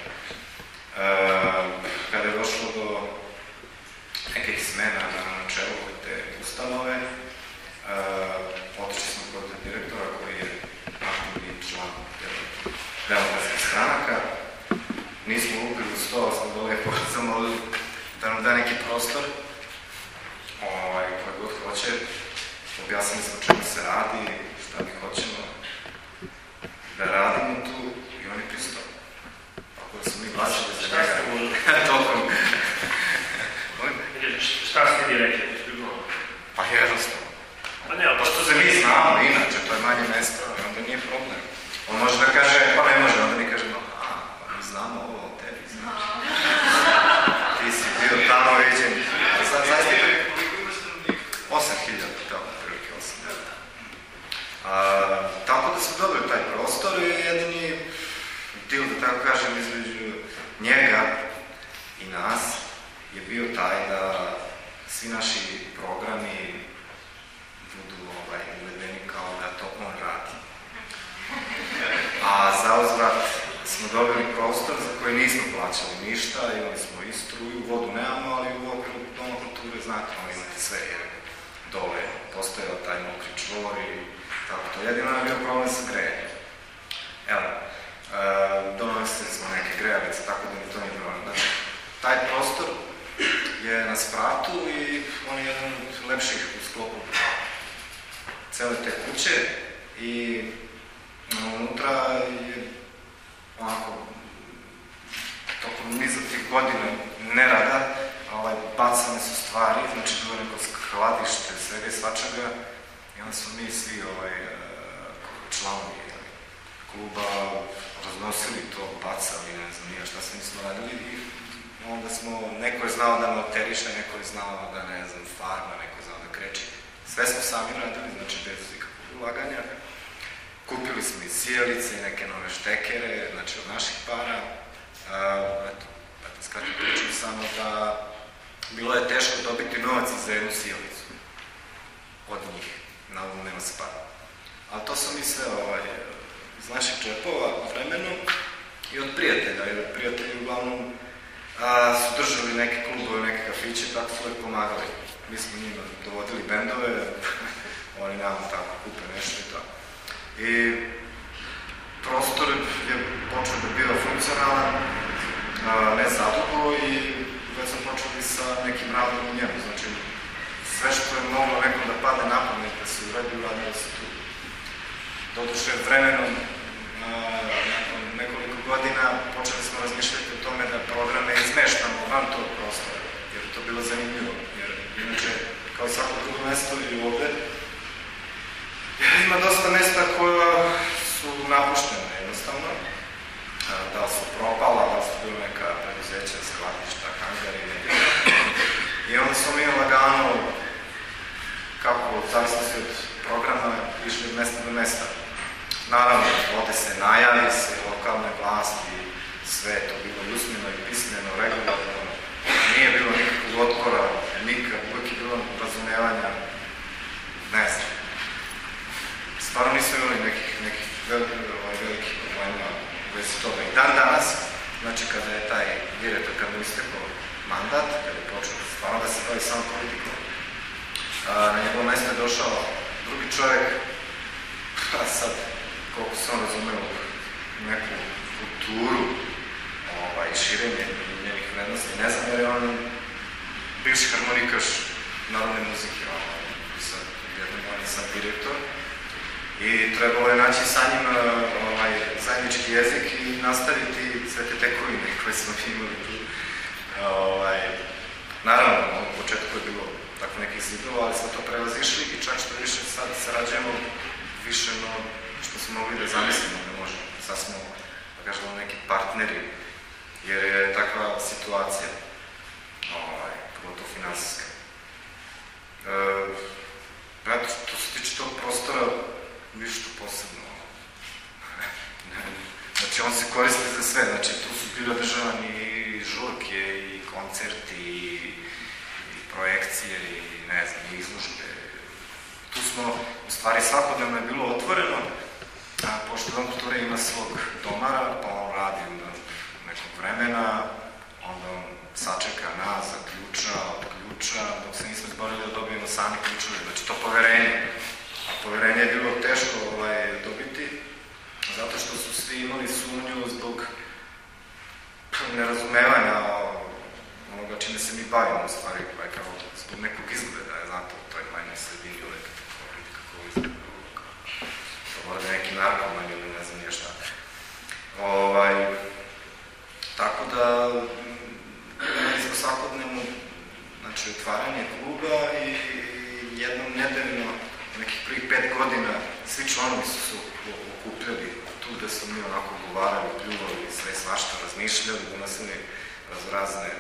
nastaviti sve te tekovine koje smo imali tu. Ovaj, naravno, u početku je bilo tako nekih zidova, ali smo to prevazišli i čak što više sad sarađujemo više no što smo mogli da zamislimo da možemo. Sad smo, da kažemo, neki partneri, jer je takva situacija, ovaj, pogotovo finansijska. E, eto, što se tiče tog prostora, ništa posebno. ne, on se koristi za sve, znači tu su bile održavani i žurke i koncerti i, i projekcije i ne znam, i izložbe. Tu smo, u stvari svakodnevno je bilo otvoreno, a pošto Dom kulture ima svog domara, pa on radi onda nekog vremena, onda on sačeka nas, zaključa, odključa, dok se nismo izborili da dobijemo sami ključeve, znači to poverenje. A poverenje je bilo teško ovaj, dobiti, zato što su svi imali sumnju zbog nerazumevanja onoga čime se mi bavimo u stvari, pa je kao zbog nekog izgleda, je znate, u toj manjoj sredini uvek kako izgleda, to mora da neki narkoman ili ne znam nije šta. Ovaj, tako da, imali smo svakodnevno, znači, otvaranje kluba i jednom nedeljno, nekih prvih pet godina, svi članovi su se okupljali tu gde smo mi onako govarali, pljuvali, sve svašta razmišljali, donosili razne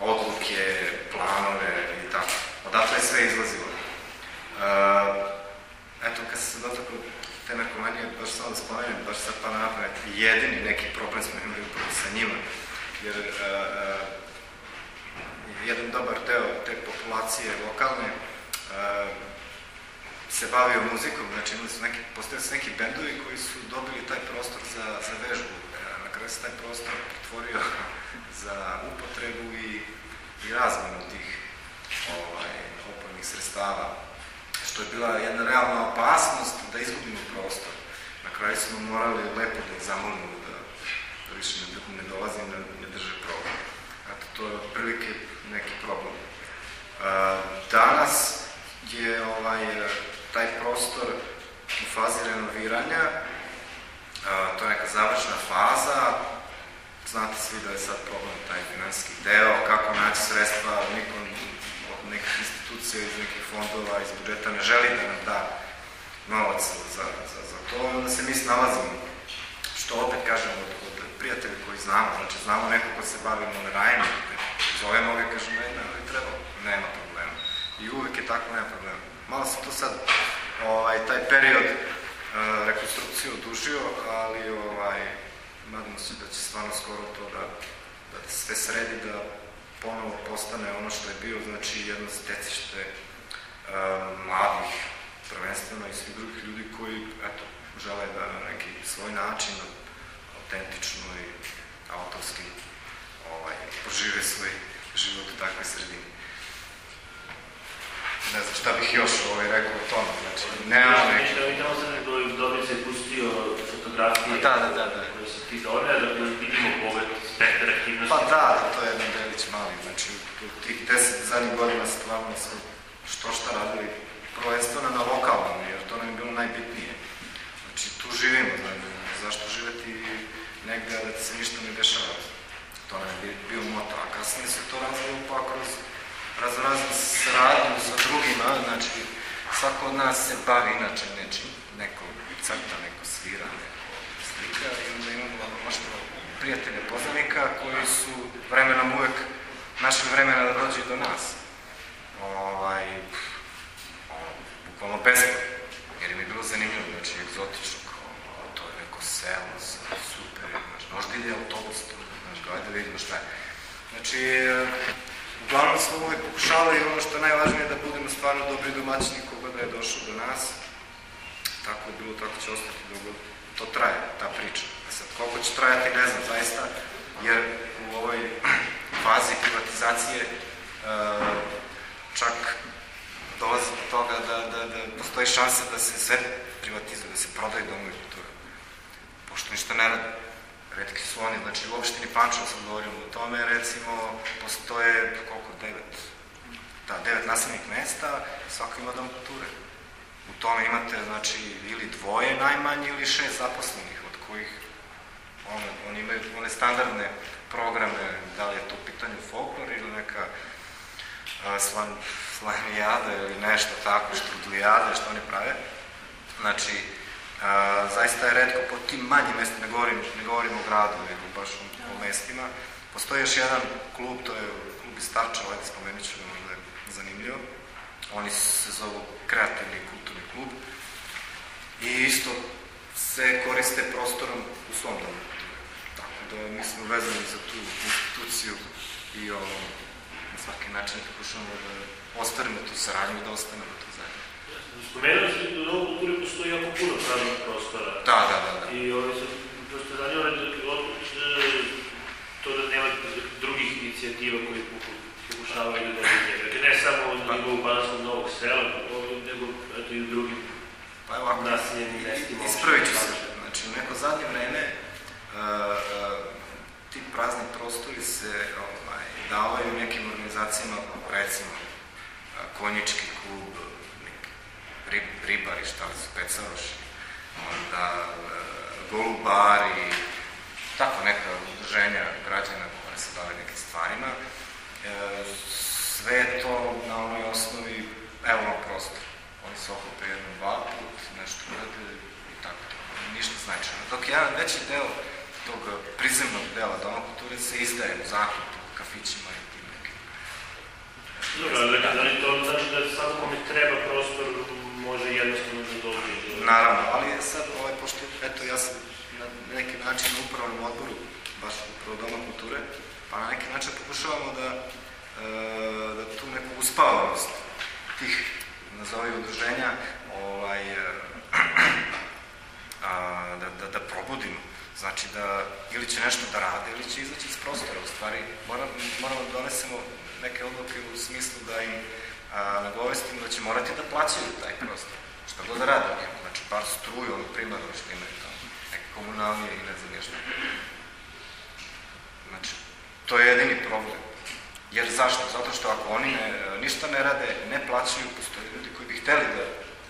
odluke, planove i tako. Odatle je sve izlazilo. Uh, eto, kad se dotaklo te narkomanije, baš samo da spomenem, baš sad pa na pamet, jedini neki problem smo imali upravo sa njima, jer uh, uh, jedan dobar deo te populacije lokalne uh, se bavio muzikom, znači imali su neki, postojali su neki bendovi koji su dobili taj prostor za, za vežbu. E, na kraju se taj prostor pretvorio za upotrebu i, i razmenu tih ovaj, opojnih sredstava, što je bila jedna realna opasnost da izgubimo prostor. Na kraju smo morali lepo da zamolimo da, da više ne, ne dolazi i ne, ne drže program. Eto, to je otprilike neki problem. E, danas je ovaj, taj prostor u fazi renoviranja, to je neka završna faza, znate svi da je sad problem taj finansijski deo, kako naći sredstva, niko od nekih institucija iz nekih fondova, iz budžeta ne želi da nam da novac za, za, za to, onda se mi snalazimo, što opet kažem od, od prijatelja koji znamo, znači znamo neko ko se bavi monerajem, zovemo ga i kažem, ne, ne, ne treba, nema problema. I uvek je tako, nema problema. Malo se to sad, ovaj, taj period uh, rekonstrukcije odužio, ali ovaj, nadamo se da će stvarno skoro to da, da sve sredi, da ponovo postane ono što je bio, znači jedno stecište uh, mladih, prvenstveno i svih drugih ljudi koji, eto, žele da na neki svoj način, autentično i autorski ovaj, požive svoj život u takvoj sredini ne znam šta bih još ovaj rekao o tome, znači, nemamo neki... Da, mi tamo sad nego Dobrica je pustio fotografije da, da, da, da. koje su ti dobre, da vidimo pogled spektar aktivnosti. Pa da, to je jedan delić mali, znači u tih deset zadnjih godina stvarno smo što šta radili prvenstveno na lokalnom, jer to nam je bilo najbitnije. Znači tu živimo, znači, zašto živeti negde da se ništa ne dešava. To nam je bio moto, a kasnije se to razvilo pa kroz raznoraznu saradnju sa drugima, znači svako od nas se bavi inače nečim, neko crta, neko svira, neko slika i onda imamo možda prijatelje poznanika koji su vremenom uvek našli vremena da dođe do nas. Ovaj, bukvalno besplatno, jer im je bilo zanimljivo, znači egzotično, kao, to je neko selo, super, znači, možda ide autobus, znači, ajde da vidimo šta je. Znači, Uglavnom smo uvek pokušavali ono što je najvažnije da budemo stvarno dobri domaćini koga da je došao do nas. Tako je bilo, tako će ostati dugo. To traje, ta priča. A sad, koliko će trajati, ne znam, zaista, jer u ovoj fazi privatizacije uh, čak dolazi do toga da, da, da postoji šansa da se sve privatizuje, da se prodaju domovi kulture. Pošto ništa ne radi redki su oni, znači u opštini Pančevo sam govorio o tome, recimo, postoje, koliko, devet, da, devet naseljenih mesta, svako ima dom kulture. U tome imate, znači, ili dvoje najmanje ili šest zaposlenih, od kojih on, oni imaju one standardne programe, da li je to u pitanju folklor ili neka slan, slanijada ili nešto tako, štrudlijada, što oni prave. Znači, A, zaista je redko po tim manjim mestima, ne govorim, ne govorim o gradu, nego baš o, o mestima. Postoji još jedan klub, to je klub iz Starčeva, ajde spomenut ću, možda je zanimljivo. Oni se zovu kreativni kulturni klub i isto se koriste prostorom u svom domu. da mi smo vezani za tu instituciju i ovo, na svaki način pokušamo da ostvarimo tu saradnju da ostanemo. Spomenuli ste da u ovoj kulturi postoji jako puno pravnog prostora. Da, da, da. da. I ovaj se prosto e, to da nema drugih inicijativa poku- pokušavaju da dođe njega. Dakle, ne samo na nivou Banskog Novog sela, nego eto, i u drugim Pa evo ovako, naseljenim mestima. ispravit ću se. Znači, u neko zadnje vreme uh, uh, ti prazni prostori se ovaj, davaju nekim organizacijama, recimo uh, konjički klub, rib, ribari, šta li su, pecaroši, onda uh, golubari, tako neka udruženja građana koja se bave nekim stvarima. E, sve to na onoj osnovi, evo prostor. Oni se okupe jednom, dva put, nešto urade i tako to. Ništa značajno. Dok jedan veći deo tog prizemnog dela Doma kulture se izdaje u zakup u kafićima i tim nekim. Dobro, ali da li to znači da sad kome treba prostor može jednostavno da dođe? do- Naravno, ali sad, ovaj, pošto, eto, ja sam na neki način u upravnom odboru, baš upravo Doma kulture, pa na neki način pokušavamo da, e, da tu neku uspavanost tih, nazovi, udruženja, ovaj, e, a, da, da, da probudimo. Znači da ili će nešto da rade ili će izaći iz prostora. U stvari moram, moramo da donesemo neke odluke u smislu da im a, nagovestimo da će morati da plaćaju taj prostor. Šta god da rade u njemu. Znači bar struju, ono primarno što imaju tamo. Neke komunalnije i ne znam nešto. Znači, to je jedini problem. Jer zašto? Zato što ako oni ne, ništa ne rade, ne plaćaju, postoje ljudi koji bi hteli da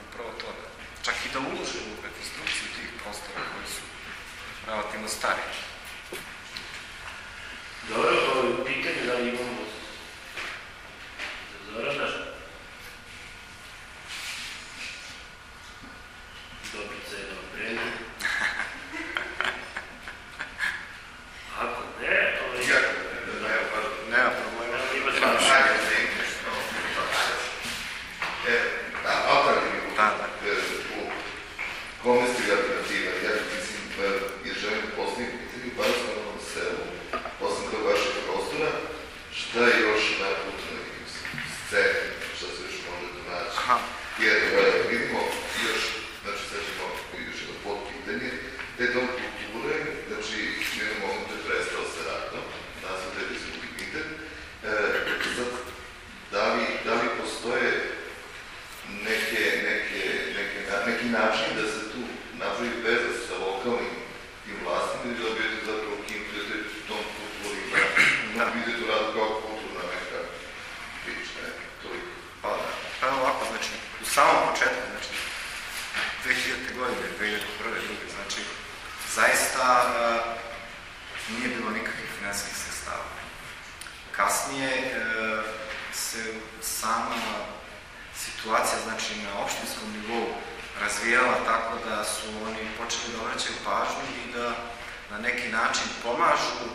upravo to da, čak i da ulože u rekonstrukciju tih prostora koji su relativno stari. Dobro, pitanje da li imamo Zorana. Dobica je dobro vreme. Ako ne, ovaj... Ja, da, evo, pa, Nema problema. Evo, ima Imaš. svašta. ajde, da im nešto. E, da, alternativni Da, da. e, u kome ste vi alternativa? Ja mislim, e, jer želim da postavim pitanje u Baroslavnom selu, osim tog vašeg prostora, šta je još na kulturnoj sceni, šta se još može tu naći? Aha. Jer e, vidimo još, znači sad ćemo još jedno pod pitanje, te dom kulture, znači u jednom momentu je prestao sa radom, nazvat je dignitet, e, sad, da li, da li postoje neke, neke, neke, na- neki način da se tu napravi veza sa lokalnim tim vlastima i da dobijete zapravo ukinute dom kulturi, da vidite rad kao kulturna neka priča, ne, toliko. Pa, da. pa ovako, znači, u samom početku, znači, 2000. godine, 2001. druge, znači, zaista a, nije bilo nikakvih finansijskih sredstava. Kasnije e, se sama situacija, znači, na opštinskom nivou razvijala tako da su oni počeli da obraćaju pažnju i da na neki način pomažu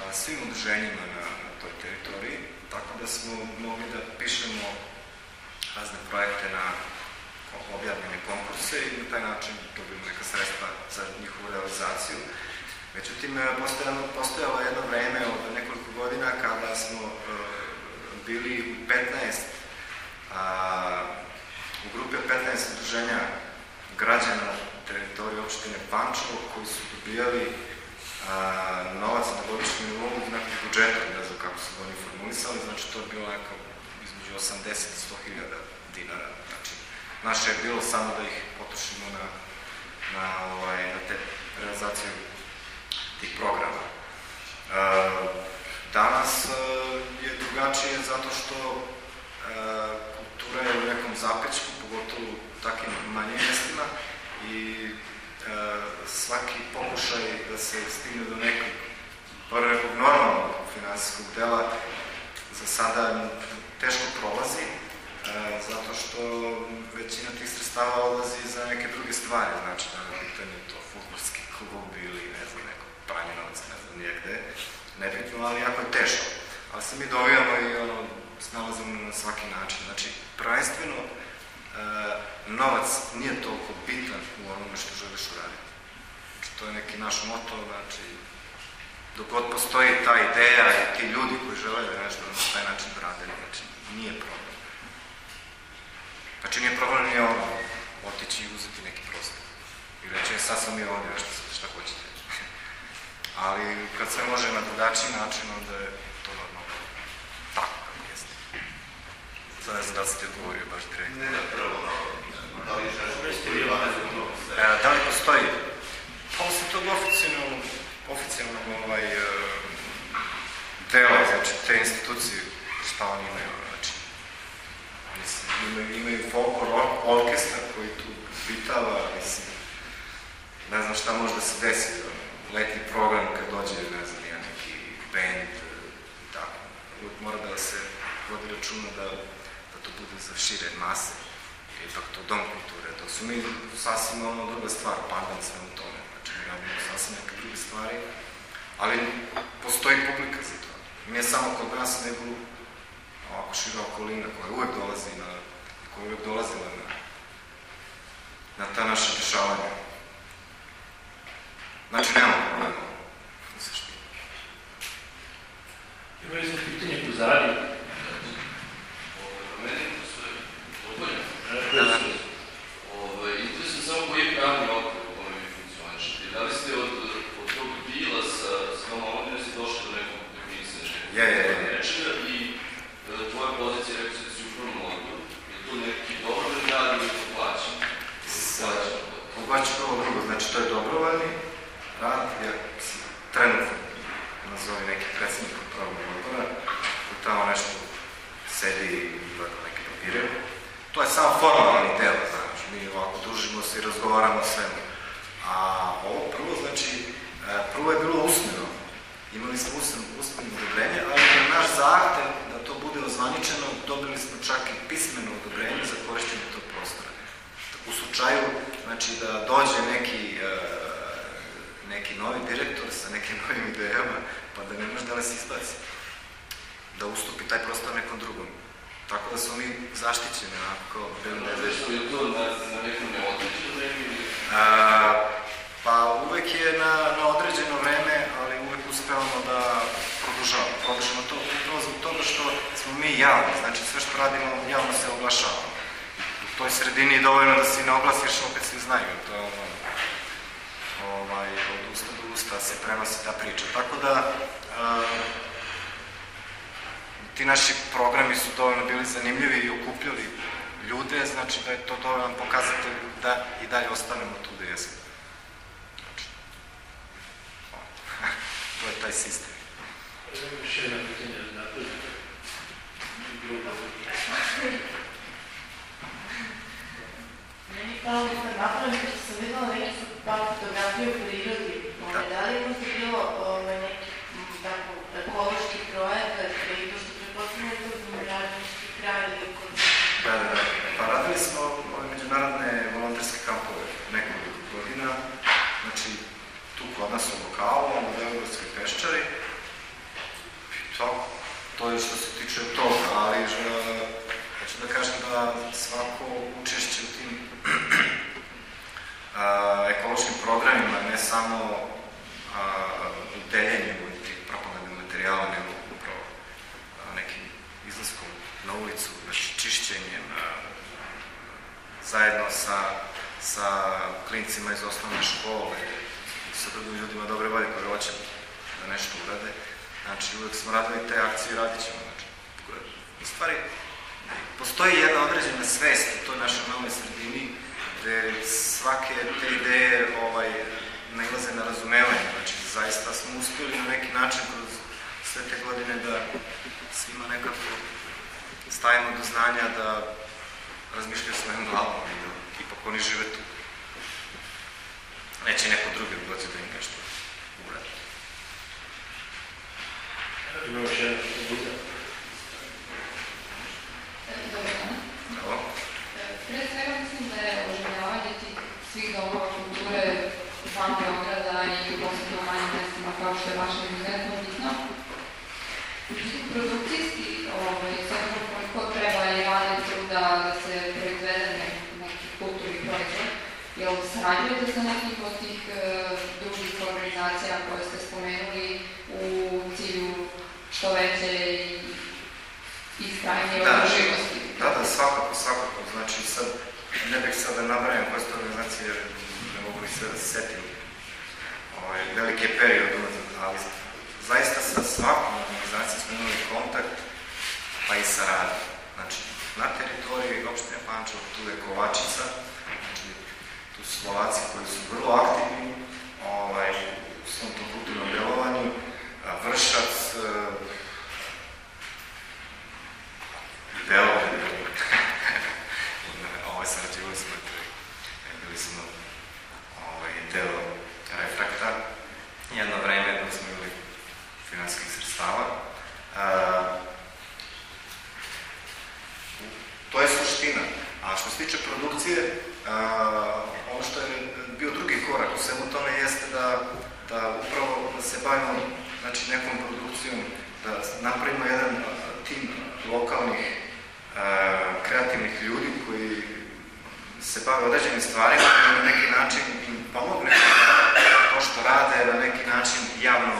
a, svim udruženjima na, na toj teritoriji, tako da smo mogli da pišemo razne projekte na objavljene konkurse i na taj način dobijemo neka sredstva za njihovu realizaciju. Međutim, e, postojalo, postojalo je jedno vreme od nekoliko godina kada smo e, bili u 15 a, u grupe 15 udruženja građana na teritoriji opštine Pančevo koji su dobijali a, novac na godišnjem nivou iz nekog budžeta, ne znam kako su oni formulisali, znači to je bilo neko između 80 i 100 hiljada dinara. Znači, naše je bilo samo da ih potrošimo na, na, ovaj, na te realizaciju tih programa. E, danas e, je drugačije zato što e, je u nekom zapećku, pogotovo u takvim manjim mestima i e, svaki pokušaj da se stigne do nekog, bar nekog normalnog finansijskog dela, za sada teško prolazi, e, zato što većina tih sredstava odlazi za neke druge stvari, znači da je u pitanju to futbolski klub ili ne znam, neko pranje novca, ne znam nije gde, nebitno, ali jako je teško. Ali se mi dovijamo i ono, snalazimo na svaki način. Znači, prvenstveno, e, novac nije toliko bitan u onome što želiš uraditi. Znači, to je neki naš moto, znači, dok god postoji ta ideja i ti ljudi koji žele da nešto na taj način rade, znači nije problem. Znači nije problem ni ono, otići i uzeti neki prostor. I reći, "E, sad sam mi ovdje, šta, šta hoćete. Ali kad sve može na drugačiji način, onda je to normalno. Tako kako jeste. Znam da ti odgovorio baš direktno. Ne, prvo, da li je nešto E, da li postoji? Pa osim tog oficijalnog, oficijalnog ovaj, e, dela, znači te institucije, šta oni imaju, znači, mislim, imaju, imaju folklor or- orkestar koji tu pitava, mislim, ne znam šta može da se desi, letni program kad dođe, ne znam, ja neki band, e, tako, uvijek mora da se vodi računa da, za šire mase, jer ipak to dom kulture, dok su mi sasvim ono druga stvar, pandan svemu tome, znači mi radimo sasvim neke druge stvari, ali postoji publika za to. Nije samo kod nas, nego ovako šira okolina koja uvek dolazi na, koja uvek dolazila na, na ta naša dešavanja. Znači, nema problema. u suštini. Ima jedno pitanje. Meni to sve dovoljno. Da, da. Ovaj, Interesujem samo koji je pravni okvir u kojem vi funkcionišete. Da li ste od, od tog bila sa, sa tom omladine ste došli do nekog definisanja? Je, je, je. Nečega i e, tvoja pozicija, rekao se da si u prvom odboru. Je to neki dobrovoljni rad ili je to plaćan? Plaćan. Ubaću ovo drugo, znači to je dobrovoljni rad, ja sam trenutno nazovi neki predsjednik upravnog odbora, tamo nešto sedi i gleda neke papire. To je samo formalni deo, znaš, mi ovako družimo se i razgovaramo o svemu. A ovo prvo, znači, e, prvo je bilo usmeno. Imali smo usmeno, usmeno odobrenje, ali na naš zahtev da to bude ozvaničeno, dobili smo čak i pismeno odobrenje za korištenje tog prostora. U slučaju, znači, da dođe neki, e, neki novi direktor sa nekim novim idejama, pa da ne može da nas izbaci. Da ustupi taj prostor nekom drugom. Tako da smo mi zaštićeni, onako, medvedi. Nešto je to na, na nekom neodređeno vreme A, pa uvek je na, na određeno vreme, ali uvek uspevamo da produžavamo. Produžamo to upravo zbog toga što smo mi javni, znači sve što radimo javno se oglašavamo. U toj sredini je dovoljno da se ne oglasiš, opet svi znaju, to je ono, ovaj, od usta do usta se prenosi ta priča. Tako da, a, ti naši programi su dovoljno bili zanimljivi i okupljali ljude, znači da je to dovoljan pokazatelj da i dalje ostanemo tu gde jesmo. Znači, to je taj sistem. Još da. Meni kao da ste napravili, što sam videla neke su pa fotografije u prirodi. Ovaj, da li možda bilo ovaj, neki tako ekološki projekat ili to što pretpostavljam to zemljoradnički kraj ili. Da, da, da. Pa radili smo ove međunarodne volonterske kampove nekoliko godina, znači tu kod nas u lokalu, na Beogradskoj peščari. Tako, to je što se tiče toga, ali že, hoću da kažem da svako učešće u tim a, ekološkim programima, ne samo a, u deljenju tih propagandnih materijala, nego upravo a, nekim izlaskom na ulicu, znači čišćenjem, a, zajedno sa, sa klincima iz osnovne škole, sa drugim ljudima dobre volje koji hoće da nešto urade. Znači, uvek smo radili te akcije i radit ćemo. Znači, u stvari, postoji jedna određena svest u toj našoj maloj sredini gde svake te ideje ovaj, nailaze na razumevanje. Znači, zaista smo uspjeli na neki način kroz sve te godine da svima nekako stavimo do znanja da razmišljaju svojim glavom i da ipak oni žive tu. Neće neko drugi da dođe da im nešto uradi. Ima još pitanje. Bravo. Pre svega mislim da je oživljavanje tih svih domova kulture van Beograda i posebno u manjim mestima kao što je vaša izuzetno bitno. Međutim, Da, da, se proizvede neki kulturni proizvod, jel sarađujete sa nekih od tih e, drugih organizacija koje ste spomenuli u cilju što veće i iskrajnje da, održivosti? Da, da, svakako, svakako. Znači, sad, ne bih sad da nabravim koje ste organizacije, jer ne mogu ih sve da se setim. Ovaj, veliki je period unazad, ali zaista sa svakom organizacijom smo imali kontakt, pa i saradnju na teritoriji opštine Pančevo, tu je Kovačica, znači, tu su Slovaci koji su vrlo aktivni ovaj, u svom tom kulturnom delovanju, Vršac, Beograd, ovaj sarađivali smo, e, bili smo ovaj, deo refrakta, jedno vreme dok smo imali finanskih sredstava, Uh, veština. A što se tiče produkcije, a, ono što je bio drugi korak u svemu tome jeste da, da upravo da se bavimo znači, nekom produkcijom, da napravimo jedan tim lokalnih a, kreativnih ljudi koji se bave određenim stvarima i na neki način im pomogne da to što rade na neki način javno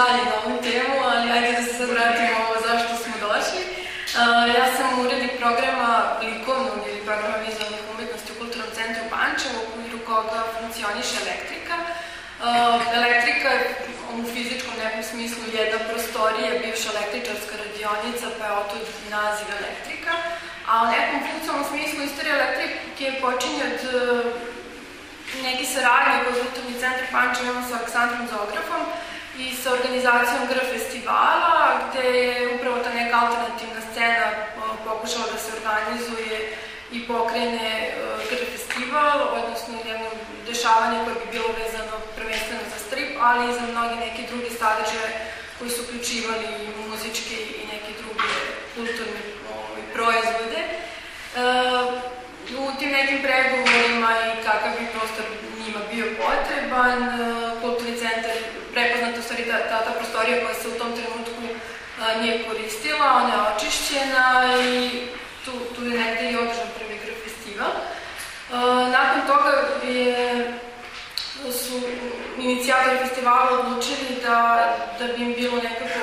dalje na ovu temu, ali ajde da se sad vratimo ovo zašto smo došli. Uh, ja sam urednik programa likovnog ili programa vizualnih umetnosti u Kulturnom centru Pančevo, u okviru koga funkcioniše elektrika. Uh, elektrika je u fizičkom nekom smislu jedna prostorija, bivša električarska radionica, pa je otud naziv elektrika. A u nekom funkcionalnom smislu istorija elektrike počinje od uh, neke saradnje koje Kulturni centar Pančevo ima sa Aleksandrom Zografom i sa organizacijom GR festivala, gde je upravo ta neka alternativna scena pokušala da se organizuje i pokrene GR festival, odnosno jedno dešavanje koje bi bilo vezano prvenstveno za strip, ali i za mnoge neke druge sadržaje koji su uključivali muzičke i neke druge kulturne ovaj, proizvode. E, u tim nekim pregovorima i kakav bi prostor njima bio potreban, kulturni centar prepoznata u stvari ta, ta, ta prostorija koja se u tom trenutku nije koristila, ona je očišćena i tu, tu je negde i održan prvi igra festival. Nakon toga je su inicijatori festivala odlučili da, da bi im bilo nekako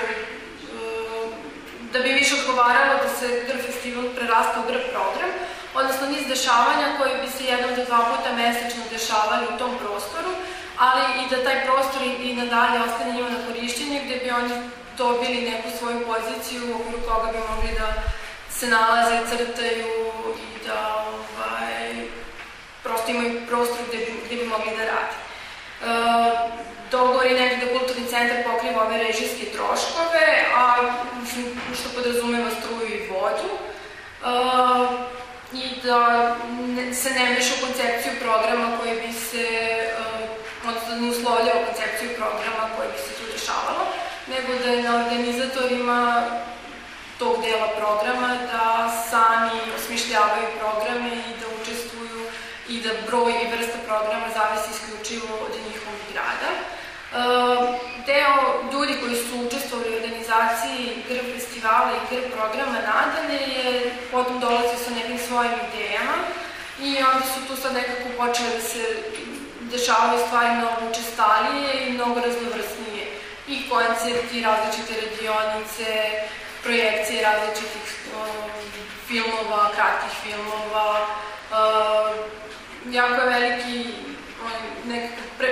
da bi više odgovaralo da se GR festival prerasta u GR program, odnosno niz dešavanja koji bi se jednom do dva puta mesečno dešavali u tom prostoru, ali i da taj prostor i, i nadalje ostane njima na korišćenje, gde bi oni dobili neku svoju poziciju u okviru koga bi mogli da se nalaze, crtaju i da ovaj, prosto imaju prostor gde bi, gde bi mogli da rade. E, dogovor je nekde da kulturni centar pokriva ove režijske troškove, a što podrazumeva struju i vodu. Uh, i da se ne meša u koncepciju programa koji bi se, uh, ne uslovljava koncepciju programa koji bi se tu dešavalo, nego da je na organizatorima tog dela programa da sami osmišljavaju programe i da učestvuju i da broj i vrsta programa zavisi isključivo od njihovog grada. Uh, deo ljudi koji su učestvovali u organizaciji GR festivala i GR programa nadalje je potom dolazio sa nekim svojim idejama i onda su tu sad nekako počele da se dešavaju stvari mnogo učestalije i mnogo raznovrsnije. I koncerti, različite radionice, projekcije različitih um, filmova, kratkih filmova. Uh, jako je veliki nekako pre,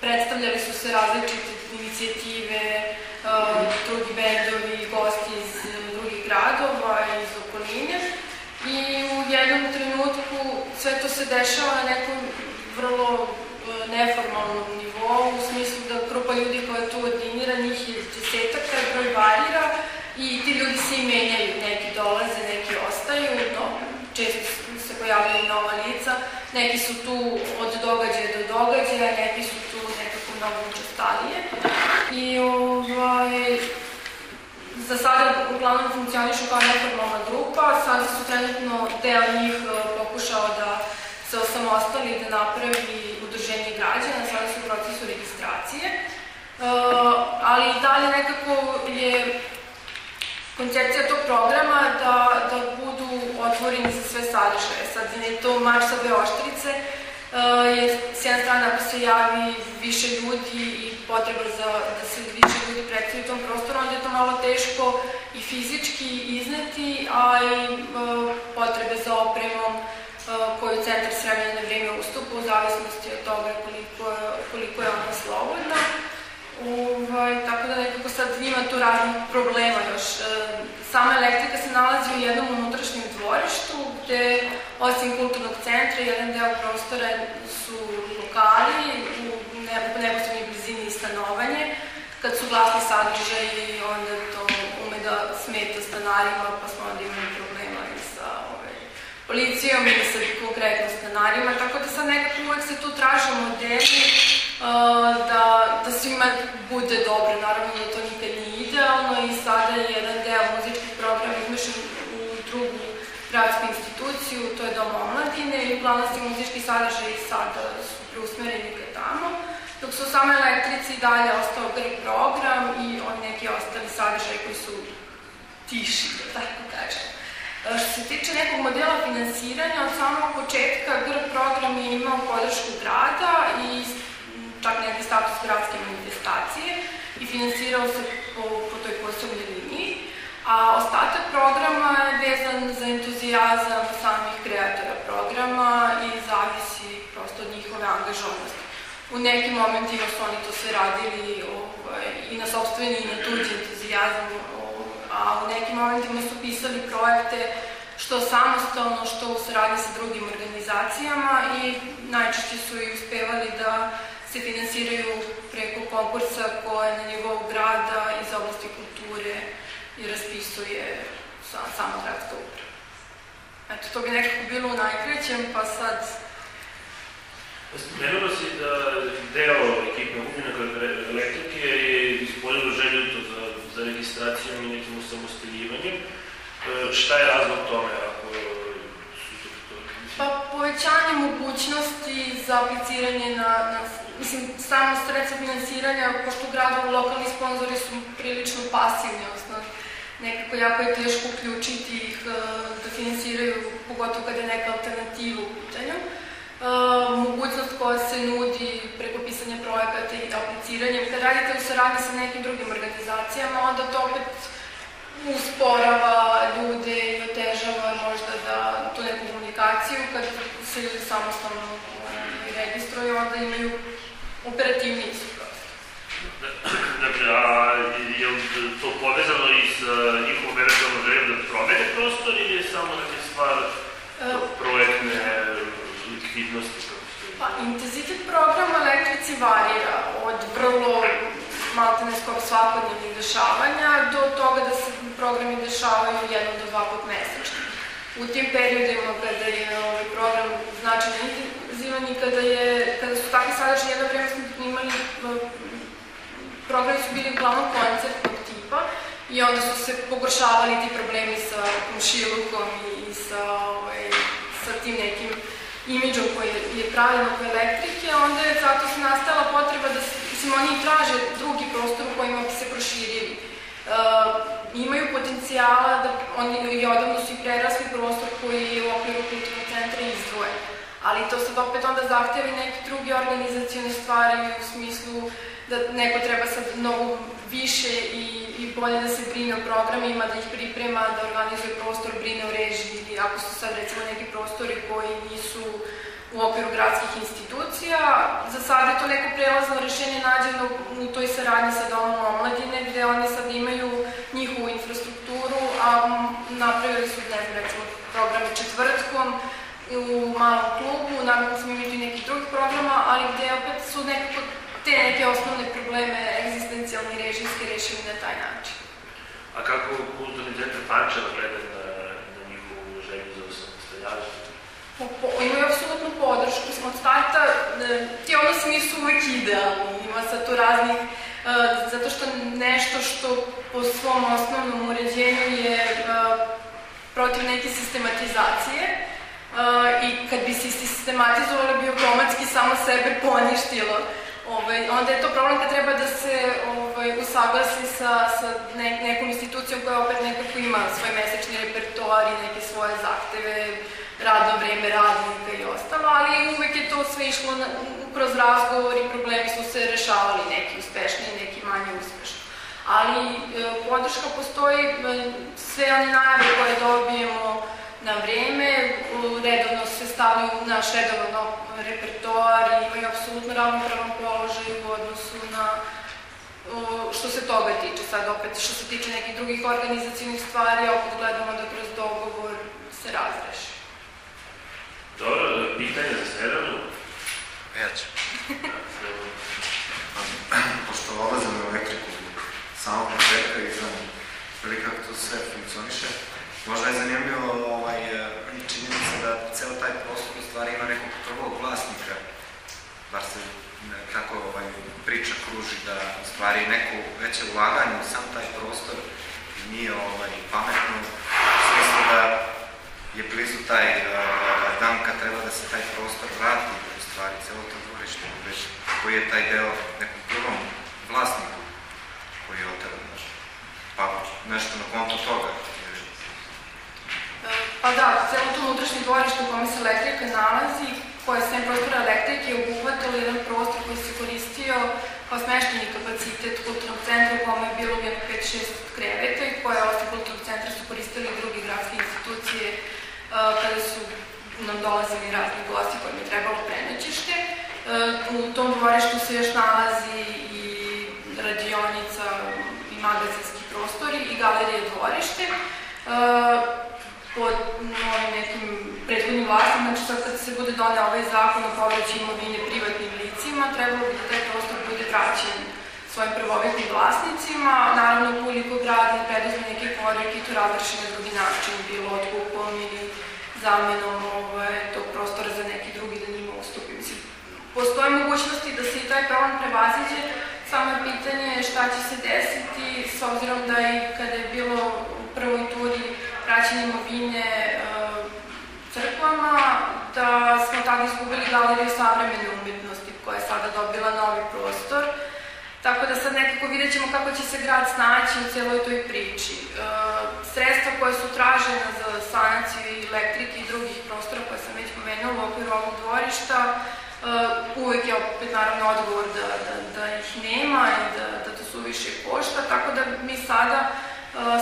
predstavljali su se različite inicijative, uh, drugi bendovi, gosti iz drugih gradova, iz okoline. I u jednom trenutku sve to se dešava na nekom vrlo uh, neformalnom nivou, u smislu da grupa ljudi koja tu ordinira, njih je desetak, taj broj varira i ti ljudi se i menjaju, neki dolaze, neki ostaju, no, često se pojavljaju nova lica, neki su tu od događaja do događaja, neki su tu nekako mnogo učestalije. I ovaj, za sada uglavnom funkcionišu kao neformalna grupa, sad su trenutno deo njih e, pokušao da se osamostali da napravi udruženje građana, sada su u procesu registracije. Uh, ali i dalje nekako je koncepcija tog programa da, da budu otvoreni za sve sadržaje. Sad je to marš sa dve oštrice, uh, je s jedne strane ako se javi više ljudi i potreba za, da se više ljudi predstavi u tom prostoru, onda je to malo teško i fizički izneti, a i uh, potrebe za opremom uh, koju centar s vremena ustupa u zavisnosti od toga koliko, koliko je ona slobodna. Ovaj, tako da nekako sad ima tu raznih problema još. E, sama elektrika se nalazi u jednom unutrašnjem dvorištu gde osim kulturnog centra jedan deo prostora su lokali u neposrednoj blizini i stanovanje. Kad su glasni sadržaj i onda to ume da smeta stanarima, pa smo onda imali ovaj, policijom ili sa konkretno stanarima, tako da sad nekako uvek se tu traže modeli da, da svima bude dobro, naravno da to nikad nije idealno i sada je jedan deo muzičkih programa izmešan u drugu gradsku instituciju, to je Dom omladine i uglavnom se muzički sadržaj sada su preusmereni ka tamo, dok su same elektrici i dalje ostao grb program i oni neki ostali sadržaj koji su tiši, da tako kažem. E, što se tiče nekog modela finansiranja, od samog početka grb program je imao podršku grada i čak neki status gradske manifestacije i finansirao se po, po toj posebnoj liniji, a ostatak programa je vezan za entuzijazam samih kreatora programa i zavisi prosto od njihove angažovanosti. U nekim momentima su oni to sve radili ovaj, i na sobstveni i na tuđi entuzijazam, a u nekim momentima su pisali projekte što samostalno, što u saradnji sa drugim organizacijama i najčešće su i uspevali da se finansiraju preko konkursa koje na nivou grada iz oblasti kulture i raspisuje sa, sama gradska uprava. Eto, to bi nekako bilo u najkrećem, pa sad... Spomenula si da deo ekipe Ugljena elektrike je ispoljilo želju za, za registracijom i nekim usamostaljivanjem. E, šta je razlog tome ako su to? Pa povećanje mogućnosti za apliciranje na, na mislim, samo sredstva finansiranja, pošto u gradu lokalni sponzori su prilično pasivni, odnosno nekako jako je teško uključiti ih uh, da finansiraju, pogotovo kada je neka alternativa u pitanju. Mogućnost koja se nudi projekata i apliciranjem. Kad radite u saradnji sa nekim drugim organizacijama, onda to opet usporava ljude i otežava možda da tu neku komunikaciju, kad se ljudi samostalno registruju, onda imaju operativniji su prosto. Dakle, a je to povezano i sa njihovom eventualno željom da promene prostor ili je samo neka stvar projektne likvidnosti? Pa, intenzitet programa elektrici varira od vrlo maltene skoro svakodnevnih dešavanja do toga da se programi dešavaju jednom do dva put mesečno. U tim periodima kada je ovaj program značajno intenzivan i kada, je, kada su takvi sadržaji, jedno vreme smo imali, programi su bili uglavnom koncertnog tipa i onda su se pogoršavali ti problemi sa komšilukom i, i sa, ovaj, sa tim nekim imidžom koji je pravljen oko elektrike, onda je zato se nastala potreba da, mislim, oni traže drugi prostor u kojima bi se proširili. Uh, imaju potencijala da oni i odavno su i prerasli prostor koji je u okviru kulturnog centra izdvojen. Ali to sad opet onda zahtevi neke druge organizacijone stvari u smislu da neko treba sad mnogo više i, i bolje da se brine o programima, da ih priprema, da organizuje prostor, brine o režiji ili ako su sad recimo neki prostori koji nisu u okviru gradskih institucija. Za sada je to neko prelazno rešenje nađeno u toj saradnji sa Domom omladine, gde oni sad imaju njihovu infrastrukturu, a napravili su, ne recimo, programe četvrtkom, u malom klubu, naravno smo imali nekih drugih programa, ali gde opet su nekako te neke osnovne probleme egzistencijalne i režijske rešili na taj način. A kako kulturni centar Pančeva gleda na, na njihovu želju za osamostaljavanje? Po, po, imaju apsolutnu podršku. Od starta, e, ti odnosi nisu uvek idealni. Ima sad tu raznih, e, zato što nešto što po svom osnovnom uređenju je e, protiv neke sistematizacije, i kad bi se sistematizovalo bi automatski samo sebe poništilo. Ovaj, onda je to problem kad treba da se ovaj, usaglasi sa, sa ne, nekom institucijom koja opet nekako ima svoj mesečni repertoar i neke svoje zahteve, radno vreme radnika i ostalo, ali uvek je to sve išlo na, kroz razgovor i problemi su se rešavali, neki uspešni, neki manje uspešni. Ali e, podrška postoji, e, sve one najave koje dobijemo, na vreme, redovno se stavljaju u naš redovno repertoar i imaju apsolutno ravnopravan položaj u odnosu na što se toga tiče. Sad opet što se tiče nekih drugih organizacijnih stvari, opet gledamo da kroz dogovor se razreši. Dobro, pitanje za Sredanu? Ja ću. Pošto dolazim u elektriku samog početka i znam prilike kako to sve funkcioniše. Možda je zanimljivo ovaj, činjenica da ceo taj prostor u stvari ima nekog prvog vlasnika, bar se tako ovaj, priča kruži da u stvari neko veće ulaganje u sam taj prostor nije ovaj, pametno u smislu da je blizu taj uh, dan kad treba da se taj prostor vrati u stvari celo to dvorište već koji je taj deo nekom prvom vlasniku koji je oteran pa nešto na konto toga Pa da, celo to unutrašnje dvorište u kome se elektrika nalazi, koje sem prostora elektrike obuhvatalo jedan prostor koji se koristio kao smešteni kapacitet kulturnog centra u kome je bilo jedno 5-6 kreveta i koje osim kulturnog centra su koristili drugi gradske institucije uh, kada su nam dolazili razni gosti kojima je trebalo prenoćište. Uh, u tom dvorištu se još nalazi i radionica i magazinski prostori i galerije dvorište. Pod novim nekim prethodnim vlastima, znači sad kad se bude donao ovaj zakon o povraćaju imovine privatnim licima, trebalo bi da taj prostor bude vraćen svojim prvobitnim vlasnicima, naravno ukoliko grad ne preduzme neke korake i to razvrši na drugi način, bilo otkupom ili zamenom ovaj, tog prostora za neki drugi da njima ustupi. Mislim, postoje mogućnosti da se i taj problem prevaziđe, samo je pitanje šta će se desiti, s obzirom da i kada je bilo u prvoj turi vraćanje imovine e, crkvama, da smo tada izgubili galeriju savremene umetnosti koja je sada dobila novi prostor. Tako da sad nekako vidjet ćemo kako će se grad snaći u celoj toj priči. E, sredstva koje su tražene za sanaciju elektrike i drugih prostora koje sam već pomenula u okviru ovog dvorišta, e, uvek je opet naravno odgovor da, da, da ih nema i da, da to su više košta, tako da mi sada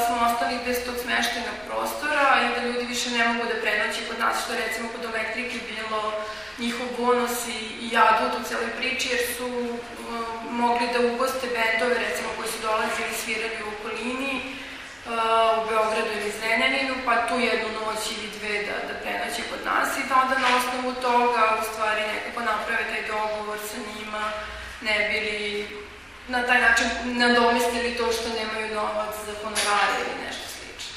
smo ostali bez tog smeštenog prostora i da ljudi više ne mogu da prenoći kod nas, što recimo kod elektrike bilo njihov bonus i, i adut u celoj priči, jer su uh, mogli da ugoste bendove, recimo, koji su dolazili i svirali u okolini, uh, u Beogradu ili Zrenjaninu, pa tu jednu noć ili dve da, da prenoći kod nas i da onda na osnovu toga u stvari nekako naprave taj dogovor sa njima, ne bili na taj način nadomestili to što nemaju novac za honorare ili nešto slično.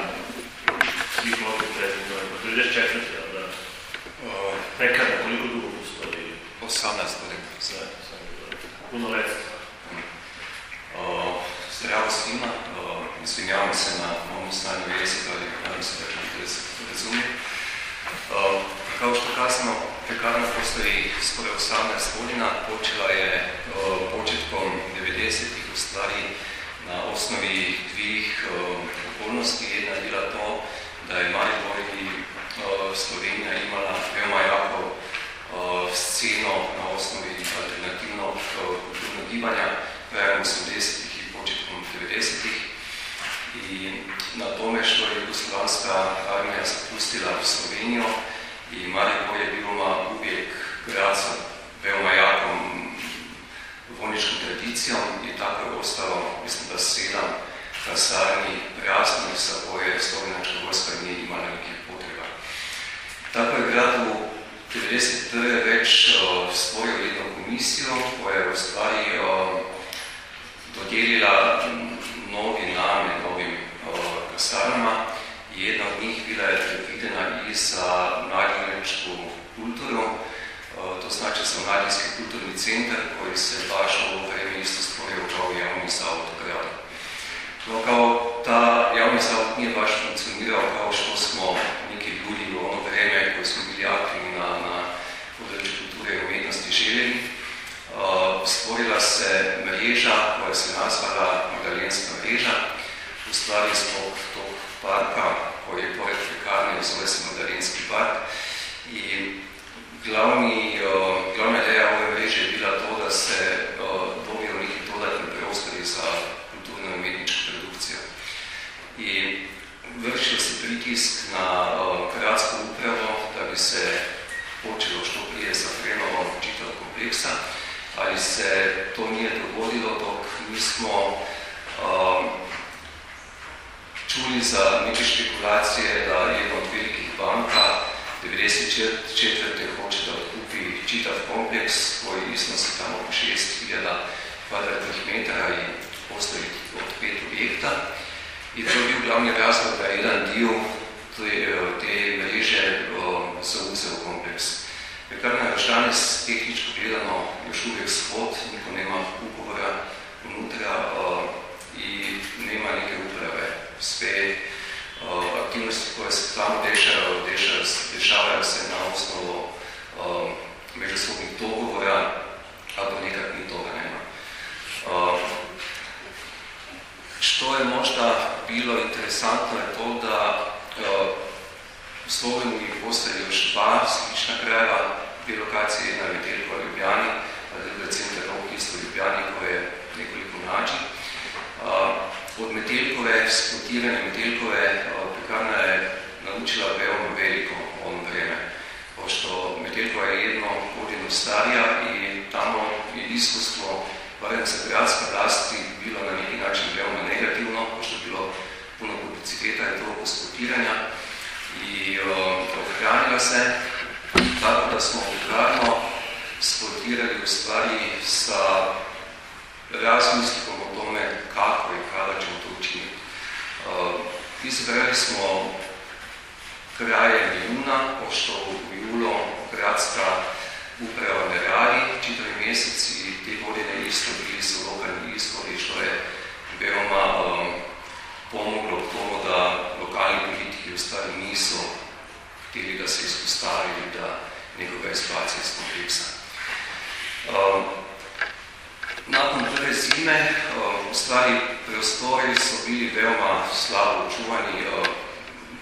prostori so bili veoma slabo čuvani, um,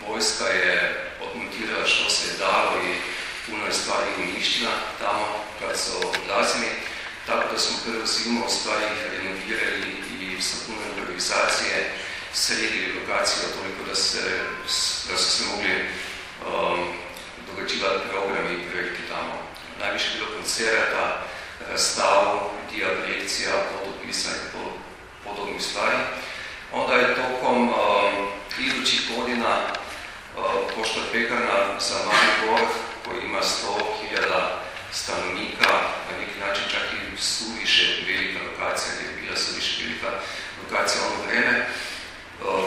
vojska je odmontirala, što se je dalo i puno je stvari uništila tamo, kad so odlazili, tako da smo prvo zimo stvari renovirali i sa puno improvizacije sredili lokacijo toliko, da, se, da so se mogli um, događivati programi i projekti tamo. Najviše bilo koncerata, razstav, diaprojekcija, podopisa i podobnih stvari. Onda je tokom um, idućih godina, uh, pošto pekarna za Maribor, koji ima 100.000 stanovnika, na neki način čak i suviše velika lokacija, gdje je bila suviše velika lokacija ono vreme,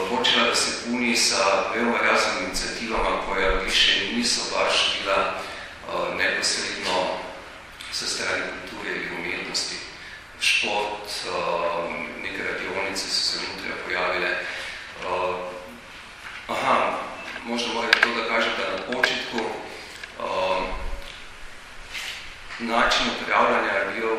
počela da se puni sa veoma raznim inicijativama koja više niso baš bila neposredno sa strane kulture ili umjetnosti. Šport, neke radionice su se unutra pojavile. Aha, možda moram to da kažem da na početku način upravljanja je bio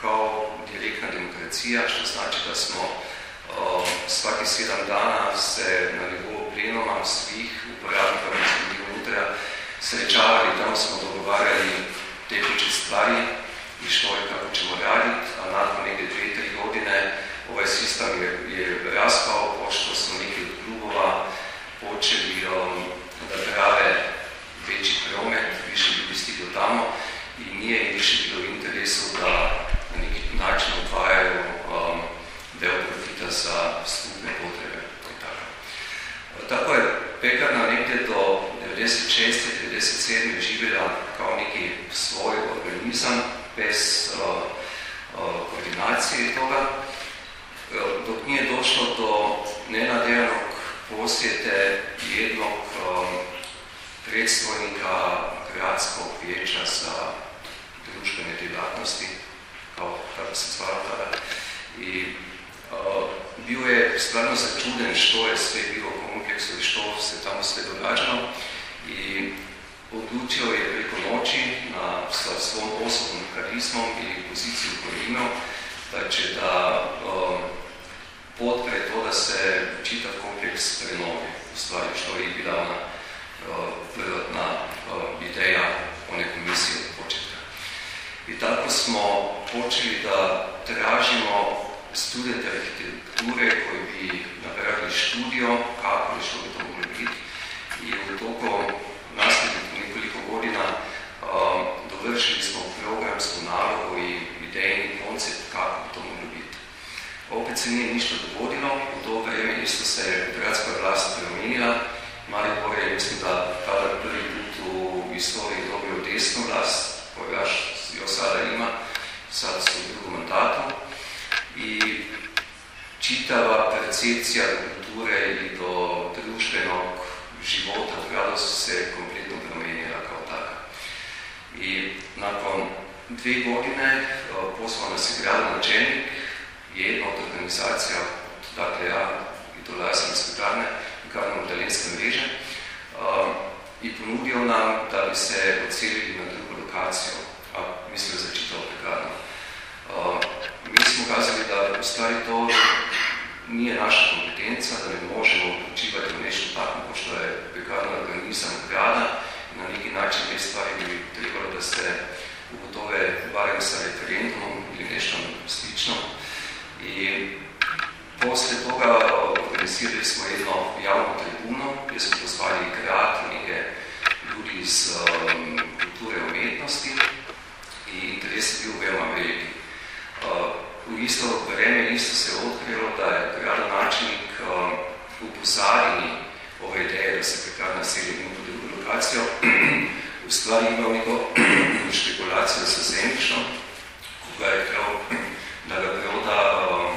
kao direktna demokracija, što znači da smo uh, svaki sedam dana se na nivou plenoma svih uporabnika, koji smo bili unutra, srečavali, tamo smo dogovarjali tehnične stvari i što je kako ćemo raditi, a nakon nekde dve, tri godine ovaj sistem je, je raspao, pošto smo neki od klubova počeli um, da prave veći promet, više ljudi stiglo tamo i nije više bilo interesu da na neki način odvajaju um, del profita za skupne potrebe. Tako. tako je pekarna nekde do 96. 97. živjela kao neki svoj organizam bez uh, uh, koordinacije toga, dok nije došlo do nenadelnog posjete jednog um, predstojnika gradskog vijeća za društvene djelatnosti, kao kako se zvalo tada. I uh, bio je stvarno začuden što je sve bilo u kompleksu i što se tamo sve događalo. I odlučio je preko noći na, sa svom osobnom karizmom i poziciju koju imao, pač je ta um, pot pred to, da se čita kompleks prenovi. V stvari človek bila ona uh, prvotna uh, ideja o nekom misli od početka. In tako smo počeli, da tražimo student arhitekture koji bi napravili študijo, kako je što bi to moglo biti. I u toku nasljednih nekoliko godina uh, um, dovršili smo programsku nalogu i idejni koncept kako to moglo biti. Opet se nije ništa dogodilo, u to vrijeme isto se gradska vlast promijenila, Maribor je, mislim da tada prvi put u istoriji dobio desnu vlast, koja još sada ima, sad su u drugom mandatu. I čitava percepcija kulture i do društvenog života u gradu se kompletno promijenila kao taka. I nakon dvije godine poslao nas je grad načelnik, jedna od organizacija, dakle ja i dolazim iz Petarne, gradno-italijanske mreže, i ponudio nam da bi se odselili na drugu lokaciju, a mislio za čitav pekarno. Mi smo kazali da u stvari to nije naša kompetenca, da ne možemo učivati u nešto tako, pošto je pekarno organizam grada i na neki način te stvari bi trebalo da se ugotove barem sa referendumom ili nešto slično. I posle toga organizirali smo jedno javno tribuno, gdje smo pozvali neke ljudi iz um, kulture umetnosti i interes je bil veoma veliki. Uh, v isto vreme isto se je odkrilo, da je gradonačelnik um, v pozadini ove ideje, da se prekar naseli in tudi v lokacijo, v stvari imel neko špekulacijo sa zemljišno, ko ga je prav, da ga proda um,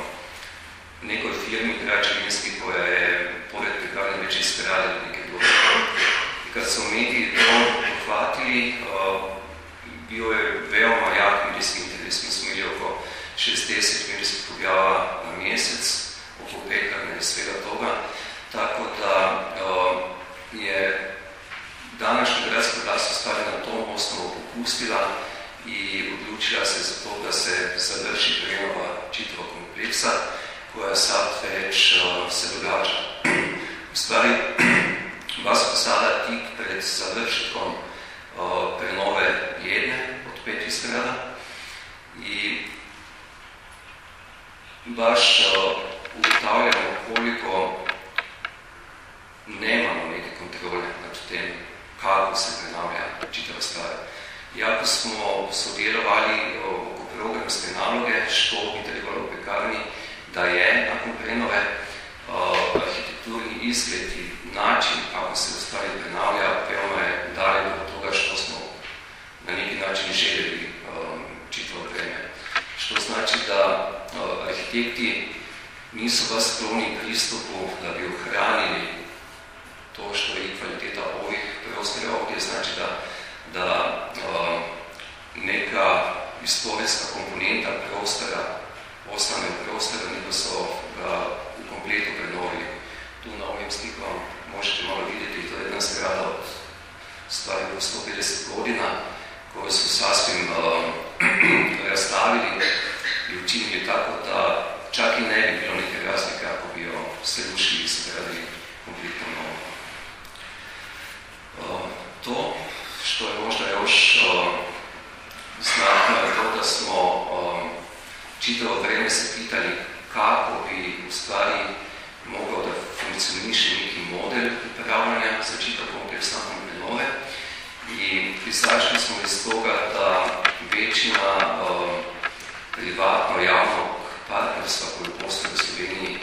nekoj firmi gračevinski, koja je pored pekarne već izgradila neke druge. Kad so mediji to pohvatili, uh, bil je veoma jak medijski interes. Mi smo imeli oko 60 medijskih objava na mesec, oko pekarne in svega toga. Tako da uh, je današnja gradska vlast stvari na tom osnovu popustila i odlučila se za to, da se završi prenova čitava kompleksa, koja sad već uh, se događa. U stvari, vas sada tik pred završetkom uh, prenove jedne od pet zgrada i baš uh, ugotavljamo koliko nemamo neke kontrole nad tem, kako se prenavlja čitava stvar. Iako smo sodjelovali oko programske naloge, što bi trebalo u pekarni, da je nakon prenove uh, arhitekturni izgled i način kako se u stvari prenavlja veoma je dalje od toga što smo na neki način željeli um, čitavo vreme. Što znači da uh, arhitekti nisu vas skloni pristupu da bi ohranili to što je kvaliteta ovih prostora ovdje, znači da, da uh, neka istorijska komponenta prostora ostane u prostoru, nego so ga v kompletu prenovili. Tu na ovim slikom možete malo vidjeti, to je jedna zgrada od stvari po 150 godina, koju su sasvim uh, razstavili i učinili tako da čak i ne bi bilo neke razlike ako bi jo srušili i zgradili kompletno novo. Uh, to, što je možda još uh, znatno, je to, da smo um, čitavo vreme se pitali kako bi u stvari mogao da funkcioniše neki model upravljanja za čitav kompleks nakon prenove i izašli smo iz toga da većina uh, privatno-javnog partnerstva koje postoje u Sloveniji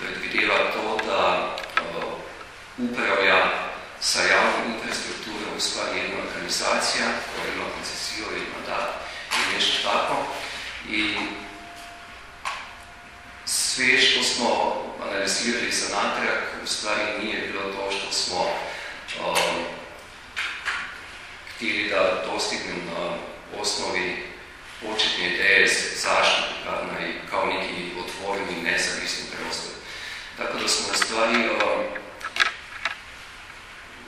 predvideva to da uh, upravlja sa javnom infrastrukturom u stvari jedna organizacija koja ima koncesiju ili mandat i nešto tako i sve što smo analizirali za natrag, u stvari nije bilo to što smo um, htjeli da dostignem na osnovi početne ideje zašto pekarna i kao neki otvoreni nezavisni prostor. Tako da smo u stvari um,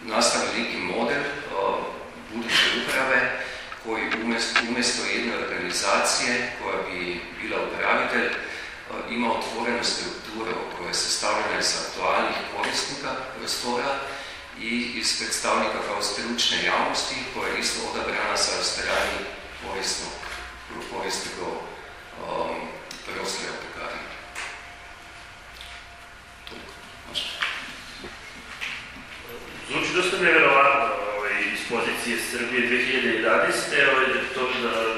nastavili neki model um, buduće uprave koji umjesto, umjesto jedne organizacije koja bi bila upravitelj, ima otvorenu strukturu koja je sastavljena iz aktualnih korisnika prostora i iz predstavnika kao stručne javnosti koja je isto odabrana sa strani korisnog, korisnikov um, prostora Zvuči dosta nevjerovatno ovaj, iz pozicije Srbije 2011. Ovaj, da to da e,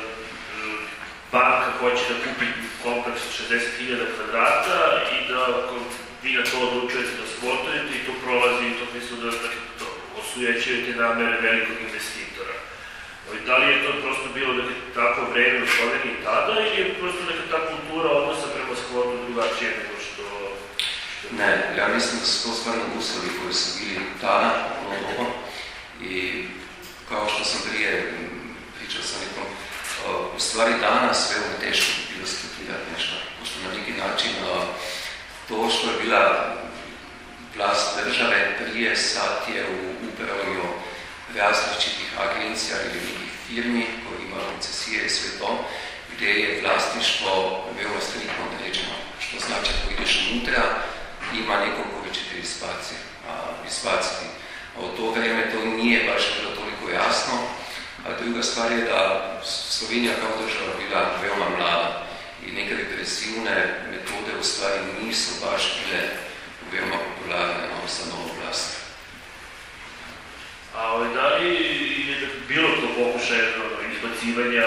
banka hoće da kupi kompleks od 60.000 kvadrata i da ako vi na to odlučujete da sportujete i to prolazi i to mislim da, da to osujećujete namere velikog investitora. Ovaj, Da li je to prosto bilo neke tako vreme u Sloveniji tada ili je prosto neka ta kultura odnosa prema sportu drugačija nego što... Ne, ja mislim da su to stvarno uslovi koji su bili tada, ono. I kao što sam prije m, pričao sa nekom, u stvari danas veoma teško bilo strukturirati nešto. Pošto na neki način a, to što je bila vlast države prije sad je u upravljanju različitih agencija ili nekih firmi koji ima koncesije i sve to, gdje je vlasništvo veoma striktno određeno. Što znači ako ideš unutra, ima neko a, isbaciti. A u to vrijeme to nije baš bilo toliko jasno. A druga stvar je da Slovenija kao država bila veoma mlada i neke represivne metode u stvari nisu baš bile veoma popularne no, za novu vlast. A da li je bilo to pokušaje ono, izbacivanja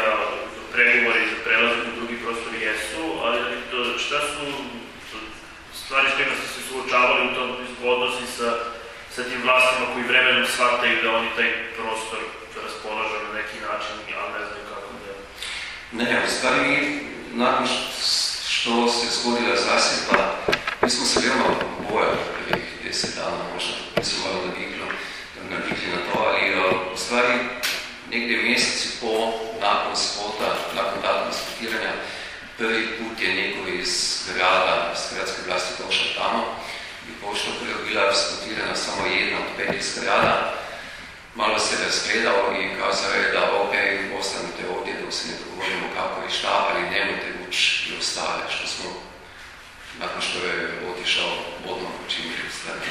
pregovori za prelazak u drugi prostor jesu, ali šta su stvari s kojima ste se suočavali u tom odnosi sa, sa tim vlastima koji vremenom shvataju da oni taj prostor raspolažu na neki način, ali ne znaju kako da... Ne, u stvari nakon što se zgodila zasjepa, mi smo se veoma bojali deset dana, možda nismo malo navikli, navikli na to, ali u stvari negdje mjesec i pol nakon spota, nakon datuma spotiranja, prvi put je neko iz grada, iz gradske vlasti došao tamo i pošto je bila spotirana samo jedna od petih zgrada, malo se razgledao i kazao je da ok, ostanite ovdje dok se ne dogovorimo kako i šta, ali nemojte ući i ostale, što smo nakon što je otišao odmah učinili stvari.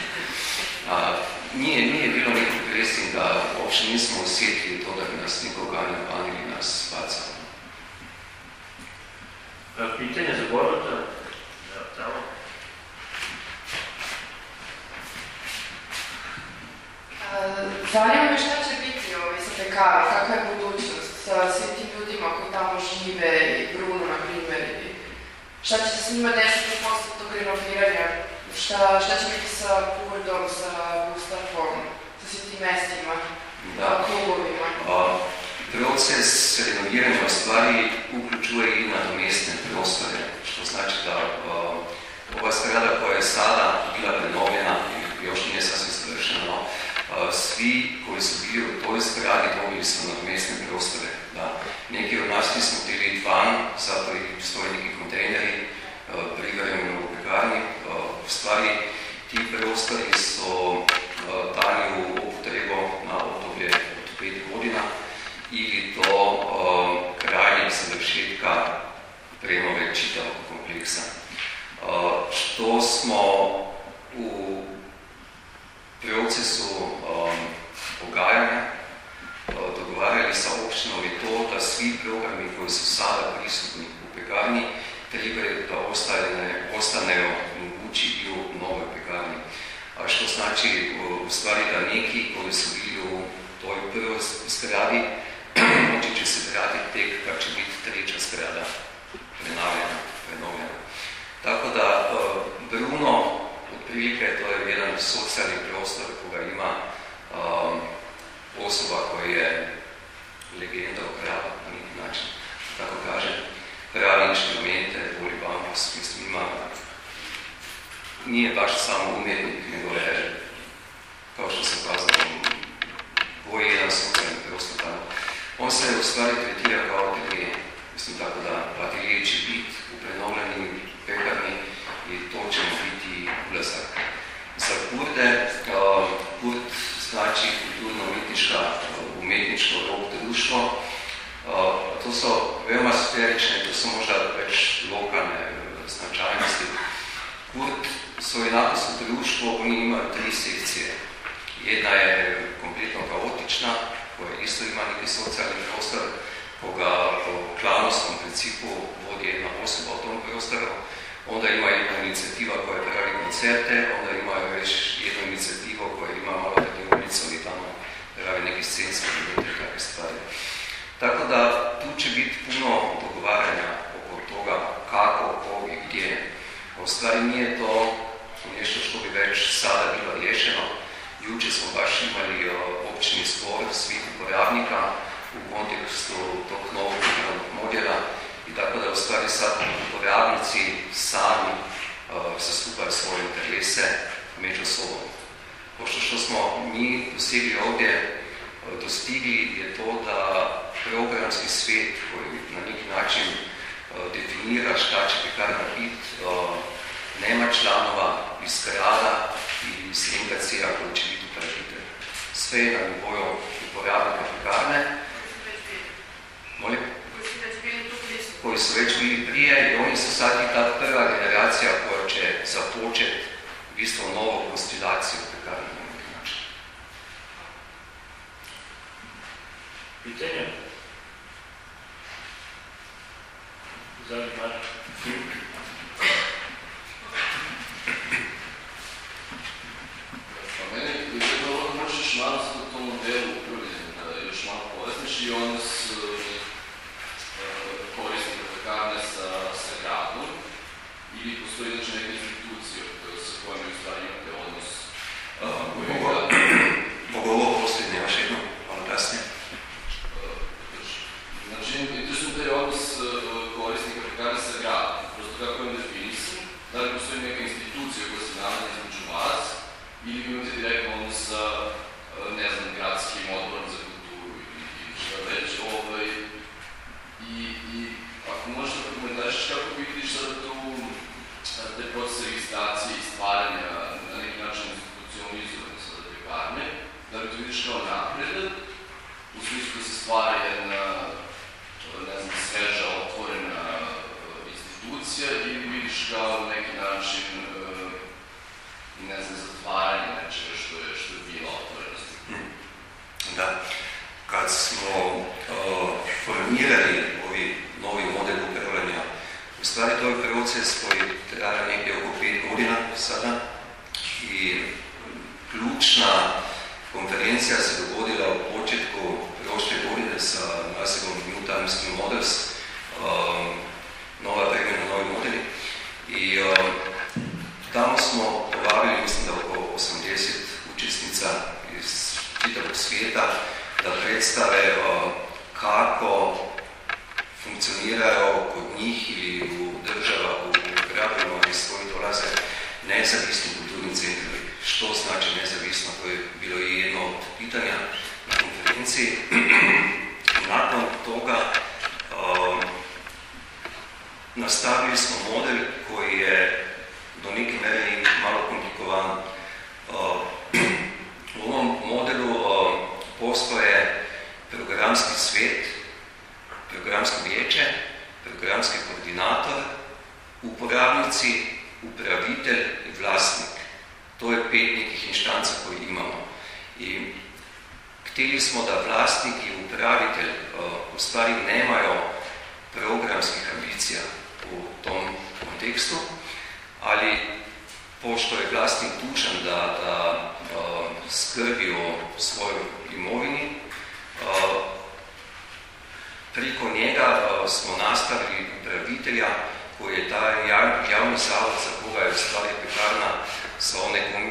A, nije, nije bilo nekog presinga, uopće nismo osjetili to da bi nas nikoga ne van ili nas bacao. Pitanje za Borota? Ja, tamo. Zanima me šta će biti ovaj, sa pekara, kakva je budućnost sa svim tim ljudima koji tamo žive i Bruno, na primjer, i šta će se s njima desiti posle tog renoviranja, šta, šta će biti sa Purdom, sa Gustafom, sa svim tim mestima, Da. klubovima. A, proces renoviranja u stvari uključuje i nadomestne prostore, što znači da a, ova zgrada koja je sada bila prenovljena i još nije sasvim završena, a, svi koji su bili u toj zgradi dobili su nadomestne prostore. Da. Neki od nas nismo htjeli van, zato i stoje neki kontejneri, privremeno u pekarni. A, U stvari, ti prostori su a, dani u upotrebu na obdobje uh, krajnjeg završetka prenove čitavog kompleksa. Uh, što smo u procesu um, pogajanja uh, dogovarjali sa občinom je to, da svi programi koji su sada prisutni u pekarni trebaju da ostane, ostanejo mogući i u novoj pekarni. A što znači u, u stvari da neki koji su bili u toj prvoj moći će se vratiti tek kad će biti treća zgrada prenavljena, prenovljena. Tako da uh, Bruno, otprilike to je jedan socijalni prostor koga ima um, osoba koja je legenda gradu na neki način, tako kaže, pravi inštrumente, voli bambus, mislim ima nije baš samo umjetnik, nego je, kao što sam kazao, koji je jedan socijalni prostor tamo. On se v stvari tretira kot atelje, mislim tako da atelje čepit v prenovljeni pekarni je točen biti ulasak. Za kurde, um, kurd znači kulturno-umetniška, um, umetniško rok društvo, um, to so veoma sferične, to so možda več lokalne značajnosti. Kurd so enako so društvo, oni imajo tri sekcije. Jedna je kompletno kaotična, koja isto ima neki socijal principu vodi jedna osoba, o tom prostoru, onda ima jedna inicijativa koja pravi koncerte, onda ima već jednu inicijativu koja ima malo da radionicu i tamo pravi neki scenski i takve stvari. Tako da tu će biti puno dogovaranja oko toga kako, kog i gdje. U stvari nije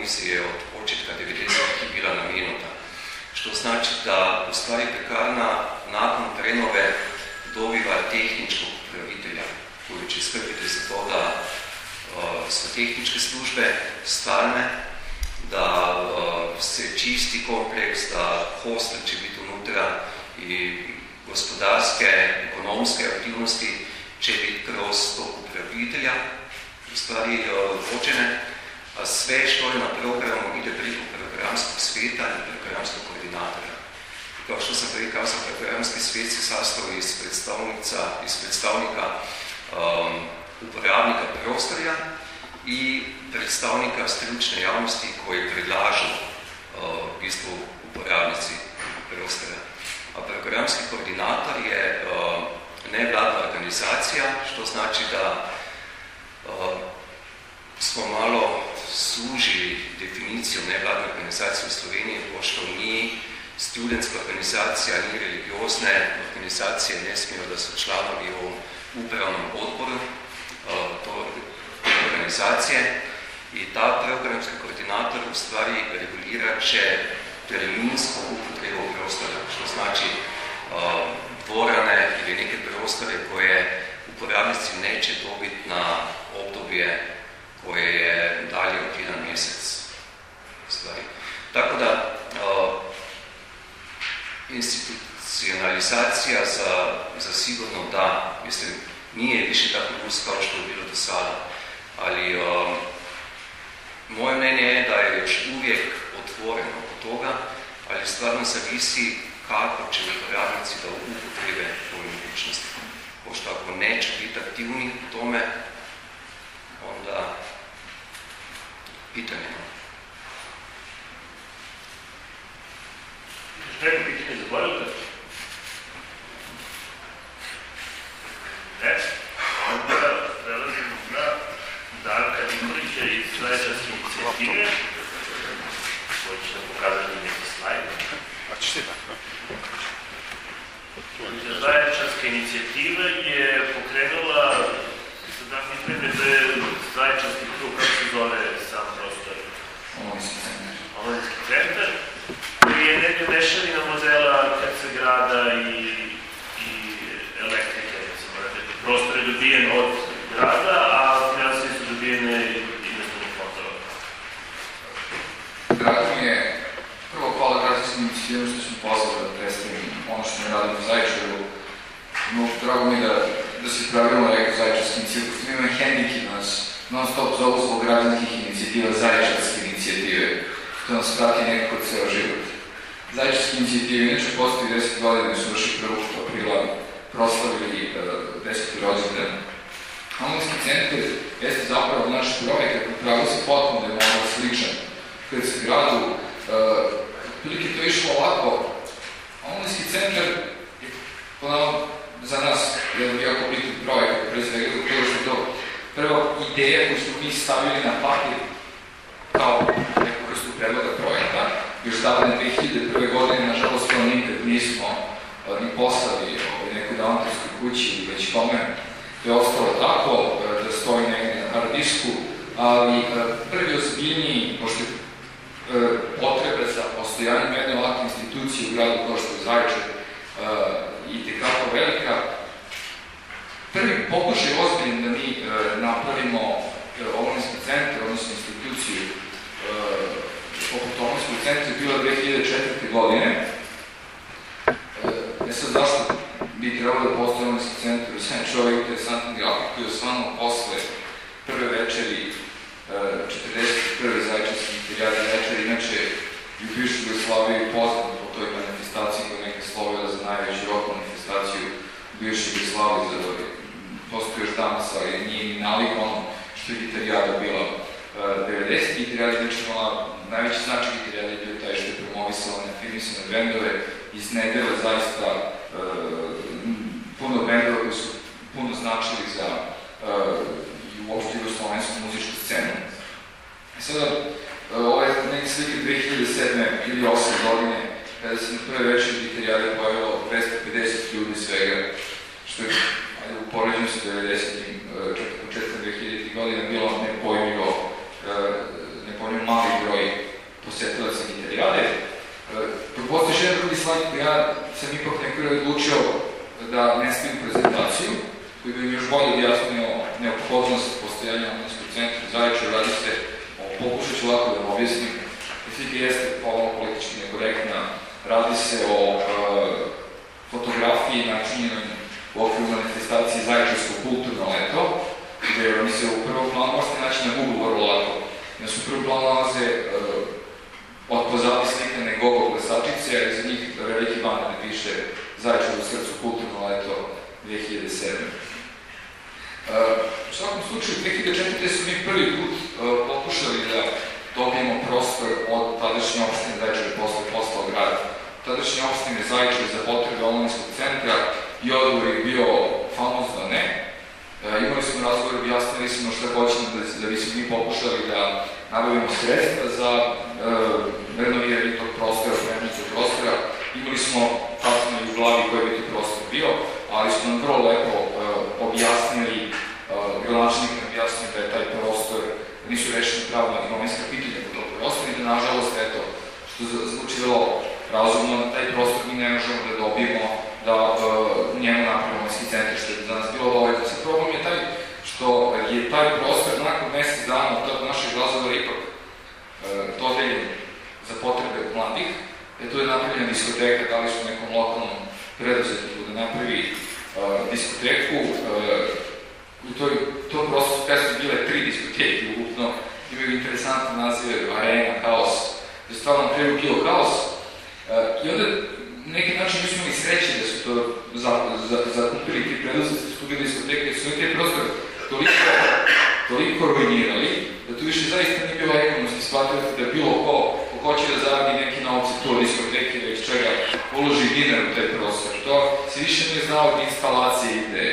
komisije je od početka 90-ih bila namenota. Što znači, da v stvari pekarna nakon prenove dobiva tehničkog upravitelja, koji će skrbiti za to, da uh, so tehničke službe stalne, da uh, se čisti kompleks, da hostel će biti unutra in gospodarske, ekonomske aktivnosti, če biti prosto upravitelja, v stvari uh, vočene, sve što je na programu ide preko programskog sveta in programskog koordinatorja. To, što sam prej kazal, programski svet se sastoji iz, predstavnica, iz predstavnika um, uporabnika prostorja i predstavnika stručne javnosti koji predlažu uh, v bistvu uporabnici prostora. A programski koordinator je uh, nevladna organizacija, što znači, da uh, smo malo služili definicijo nevladne organizacije v Sloveniji, pošto ni studentska organizacija, ni religiozne organizacije, ne smejo, da so članovi v upravnem odboru eh, to organizacije. In ta programski koordinator v stvari regulira še terminsko upotrebo prostora, što znači eh, dvorane ili neke prostore koje uporabnici neće dobiti na obdobje koje je dalje od jedan mjesec. Stvari. Tako da, uh, institucionalizacija za, za sigurno da, mislim, nije više tako gust kao što je bilo do sada, ali um, moje mnenje je da je još uvijek otvoreno od toga, ali stvarno zavisi kako će uporabnici da upotrebe ove mogućnosti. Pošto ako neće biti aktivni u tome, onda pitanje. Neko pitanje zaboravite? Ne? Onda prelazimo na Darka Nikolića iz Zaječarske inicijative, koji će da pokazati neki slajd. A ćeš ti tako? Zaječarska inicijativa je pokrenula, sad da mi to je Zaječarski krug, kako se zove sam prostor? Omladinski centar. Omladinski centar, koji je neka mešavina modela KC grada i, i elektrike, recimo, dakle, prostor je dobijen od grada, a financije su dobijene investornih fondova. Drago mi je, prvo hvala građanskim inicijativom što smo pozvali da predstavim ono što mi radimo u Zaječaru. No, drago mi da, da se pravilno rekao inicijativ, što ima hendiki nas non stop zovu zbog građanskih inicijativa Zaječarske inicijative, što nas prati nekako ceo život. Zaječarske inicijative inače postoji 10 godina su vrši 1. aprila proslavili uh, 10. rođendan. Omlinski centar jeste zapravo naš projekat, upravo se potpuno da je možda sličan kad se gradu, uh, prilike to išlo ovako. Omlinski centar je ponavno za nas jedan jako bitan projekat, pre svega zato što je to prva ideja koju smo mi stavili na papir kao vrstu predloga projekta. Još davne 2001. godine, nažalost, to nikad nismo ni poslali ovaj, nekoj kući već kome. To je ostalo tako, da stoji negdje na hard disku, ali prvi ozbiljniji, pošto je potrebe za postojanjem jedne ovakve institucije u gradu kao što je uh, i tekako velika. Prvi pokušaj ozbiljen da mi napravimo omlinski centar, odnosno instituciju poput centra je bila 2004. godine. Uh, ne sad zašto bi trebalo da postoji omlinski centar u Zaječar, ovaj interesantan grafik koji je osvano posle prve večeri 41. zaječarski interijari večer, inače i u bivšoj Jugoslaviji poznat po toj manifestaciji koja neka slovila za najveću rok manifestaciju u bivšoj Jugoslaviji za postoji još danas, ali nije ni nalik ono što je gitarijada bila uh, 90. Gitarijada znači imala najveći značaj gitarijada je bio taj što je promovisala neafirmisane bendove iz nedela zaista uh, puno bendova koji su puno značili za uh, i uopšte jugoslovensku muzičku scenu. E sada, ovo je neke slike 2007. ili 8. godine, kada se na prve večer gitarijade pojavilo 250 ljudi svega, što je, ajde, u poređenju sa 90. početkom 2000. godina bilo nepojmljivo, nepojmljivo mali broj posetilaca gitarijade. Postoji još jedan drugi slajd ja sam ipak nekako odlučio da ne stavim prezentaciju, koji bi mi još bolje objasnio neophodnost postojanja omlinskog centra Zaječara, radi se o, pokušat ću lako da objasnim, slika jeste polno politički nekorektna, radi se o e, fotografiji načinjenoj u okviru manifestacije Zaječarsko kulturno leto, gde mi se u prvom planu možete naći na Google vrlo lako. Da su u prvom planu nalaze e, od pozadi slikane gogo glasačice, a iza njih veliki baner da piše Zaječar u srcu kulturno leto 2007. U svakom slučaju, 2004. su mi prvi put uh, pokušali da dobijemo prostor od tadašnje opštine Zaječar posle postao grad. Tadašnje opštine Zaječar za potrebe omlinskog centra i odgovor je bio famozno ne. Uh, imali smo razgovor, objasnili smo šta hoćemo da, da bismo mi pokušali da nabavimo sredstva za uh, renoviranje tog prostora, spremnicu prostora. Imali smo tačno i u glavi koji bi to prostor bio, ali su nam vrlo lepo uh, objasnili, uh, gradonačelnik nam objasnio da je taj prostor, da nisu rešeni pravna imovinska pitanja po tog nažalost, eto, što zvuči vrlo razumno, taj prostor mi ne možemo da dobijemo, da njemu napravimo centar, što je za nas bilo dovoljno. Sad problem je taj što je taj prostor nakon mesec dana od tog našeg razgovora ipak uh, dodeljen za potrebe mladih, jer tu je napravljena diskoteka, da li su nekom lokalnom preduzetniku da napravi uh, diskoteku, u toj, to prosto kada su bile tri diskoteke ukupno, imaju interesantne nazive Arena, Haos, da je stvarno prije bio Haos, uh, i onda na neki način mi smo imali sreće da su to zakupili za, za, zakupili ti preduzetnici, su bili diskoteke, su neki prostor toliko, toliko ruinirali, da tu više zaista nije bilo ekonomski shvatiti da bilo ko, ko hoće da zaradi neki novci to diskoteke ili iz čega uloži dinar u taj prostor. To se više nije znao od instalacije ide.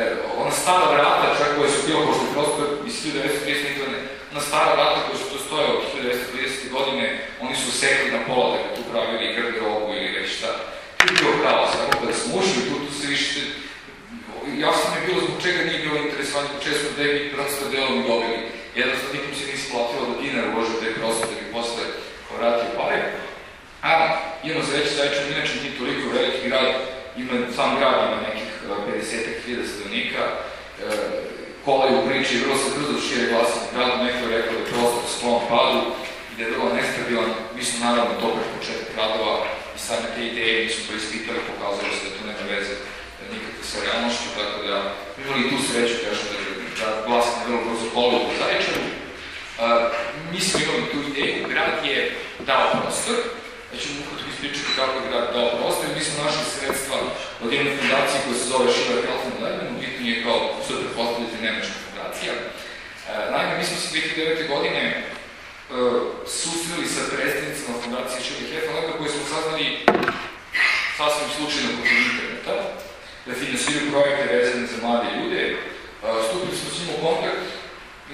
E, ona stara vrata, čak koje su bilo pošto prostor iz 1930. godine, ona stara vrata koje su to stoje od 1930. godine, oni su sekli na pola da bi tu pravili garderobu ili već šta. Tu je bio kaos, tako kada smo ušli, tu, tu se više jasno je bilo zbog čega nije bilo interesovanje, čega smo da mi prostor delom dobili. Jednostavno nikom se nije isplatilo da dinar uloži u taj prostor da bi posle vratio pare. A imamo sreće Zaječar, inače nije toliko veliki grad, ima, sam grad ima nekih 50.000 stanovnika, e, kola je u priči, vrlo se brzo šire glasanje gradu, neko je rekao da je prostor sklon padu i da je vrlo nestabilan. Mi smo naravno dobar početak radova i same te ideje, mi smo to ispitali, pokazali se da to nema veze nikakve sa realnošću, tako da imali tu sreću, kažem, da, da glasanje vrlo brzo kola u Zaječaru. Mi smo imali tu ideju, grad je dao prostor, ja ću ukratko ispričati kako je grad dao prostor, mi smo našli sredstva od jedne fundacije koja se zove Schiller and Leben, u pitanju je kao super postavljati nemačka fundacija. Naime, mi smo se 2009. godine uh, susreli sa predstavnicama fundacije Schiller and Leben, koje smo saznali sasvim slučajno kod interneta, da finansiraju projekte vezane za mlade ljude. Stupili smo s njim u kontakt,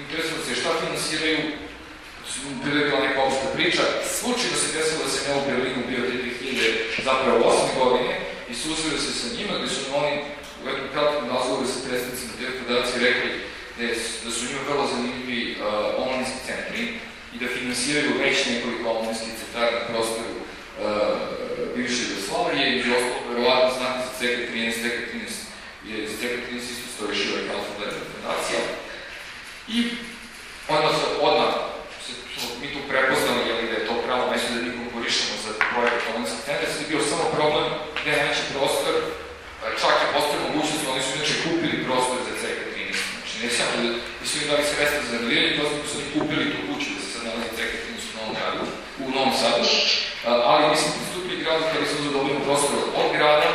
interesovali se šta finansiraju, bila neka opšta priča. Slučajno se desilo da sam ja u Berlinu bio te 2000, zapravo 8. godine i susreli se sa njima gde su oni u jednom kratkom razgovoru sa predstavnicima te federacije rekli da, da su njima vrlo zanimljivi uh, omladinski centri i da finansiraju već nekoliko omladinskih centara na prostoru uh, bivše Jugoslavije i ostalo, verovatno znate za CK13, CK13 je za CK13 isto stoji šiva i Kalfa fundacija. I odmah, se, odmah se, mi tu prepoznali jeli, da je to pravo mesto da mi konkurišemo za projekat Kolonijskog centra, sad je bio samo problem gde je neći prostor, čak je postoje mogućnost, oni su inače kupili prostor za CK13. Znači ne samo da, su im dali sredstva za renoviranje, prostor su oni kupili tu kuću da se sad nalazi CK13 u Novom u Novom Sadu, ali mi smo pristupili gradu kada smo zadobili prostor od grada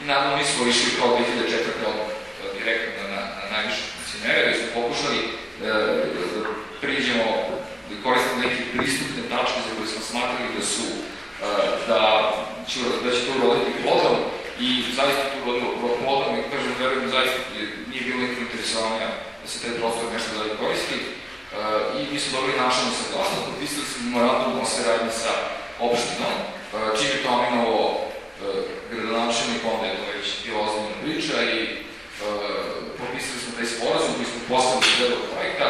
i naravno mi smo išli kao 2004. odmah direktno na, na, na najviše funkcionere, da smo pokušali da, da priđemo, da koristimo neke pristupne tačke za koje smo smatrali da su da, će, da će to uroditi plodom i zaista to urodilo plodom i kažem, verujem, zaista nije bilo nekog interesovanja da se taj prostor nešto dalje koristi i mi smo dobili našanu saglasnost, potpisali smo memorandum o saradnji sa opštinom, čim je to ominovo gradonačelnik, onda je to već bila ozbiljna priča i potpisali smo taj sporazum koji smo poslali u predlog projekta.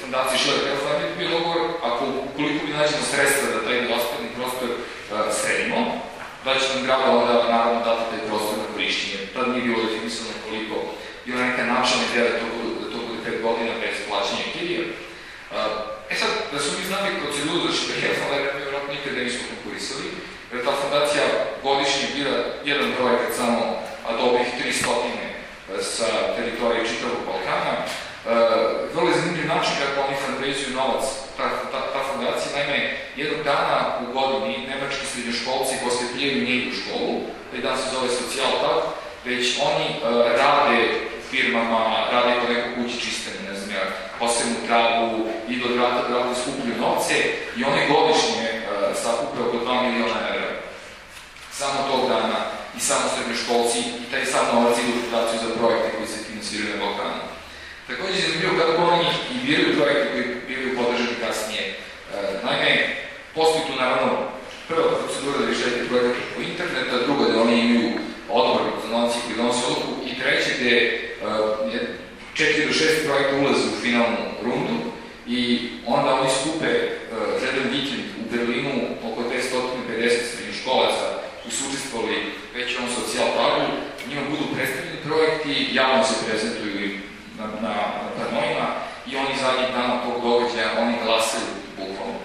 Fundacija Šlera Telefona je bio dogovor, ako ukoliko bi nađemo sredstva da taj nedostatni prostor sredimo, da će nam grada onda naravno dati taj prostor na korišćenje. Tad nije bilo definisano koliko bila neka načalna ideja da to bude, da to bude 5 godina bez plaćanja kirija. E sad, da su mi znali proceduru za Šlera Telefona, mi vjerojatno nikada nismo konkurisali, jer ta fundacija godišnje bira jedan projekat samo, a dobih 300 sa teritorije čitavog Balkana. E, vrlo je zanimljiv način kako oni fundraizuju novac, ta, ta, ta fundacija, naime, jednog dana u godini nemački srednjoškolci idu u školu, taj dan se zove socijaltak, već oni e, rade firmama, rade po nekoj kući čistene, ne znam ja, posebnu travu, idu od vrata vrata, skupljuju novce i oni godišnje sakupe oko 2 miliona evra. Samo tog dana i samo srednjoškolci i taj sam novac idu u fundaciju za projekte koji se finansiraju na Balkanu. Takođe je zanimljivo kako oni i biraju projekte koji bivaju podržani kasnije. E, naime, postoji tu naravno prva procedura da rješajete projekte po interneta, druga da oni imaju odbor za novaci koji donosi odluku i treće gde e, četiri do šest projekta ulaze u finalnu rundu i onda oni skupe za jedan vikend Berlinu oko 350 srednjoškolaca koji su učestvovali već ovom socijal pragu, njima budu predstavljeni projekti, javno se prezentuju na, na, na panojima i oni zadnjih dana tog događaja, oni glasaju bukvalno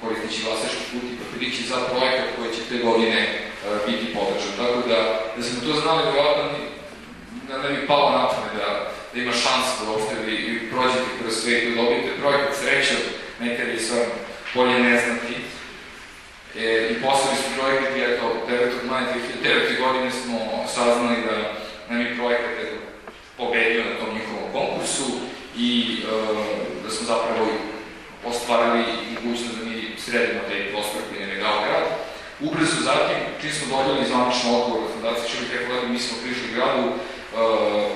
koristeći glasački put i papirići za projekat koji će te godine uh, biti podržan. Tako da, da smo to znali, vjerojatno da ne bi palo na tome da, da ima šansu da uopšte vi, prođete kroz svet i dobijete projekat sreća nekada je svojom bolje ne znati. E, I poslali smo projekat i eto, 9. maja 2009. godine smo saznali da nam je projekat eto, pobedio na tom njihovom konkursu i e, da smo zapravo ostvarili mogućnost da mi sredimo taj prostor koji nam grad. Ubrzo zatim, čim smo dođeli zvanično odgovor od Fondacije Čili Hekolada, mi smo prišli gradu, e,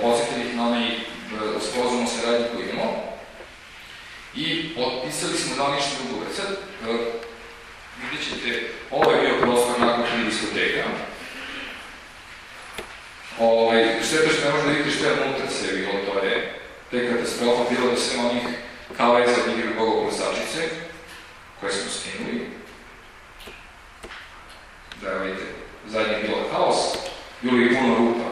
posjetili ih na onaj e, spozum o saradnji koji imamo i potpisali smo zvanični ugovor. Sad, e, vidjet ćete, ovo je bio prostor nakon diskoteka. Ovaj, šteta što ne možda vidite što je unutra sve bilo, to je te katastrofa bilo da sve onih kaveza od igre Boga Polosačice, koje smo skinuli. Da, vidite, zadnje je bilo haos, bilo je puno rupa.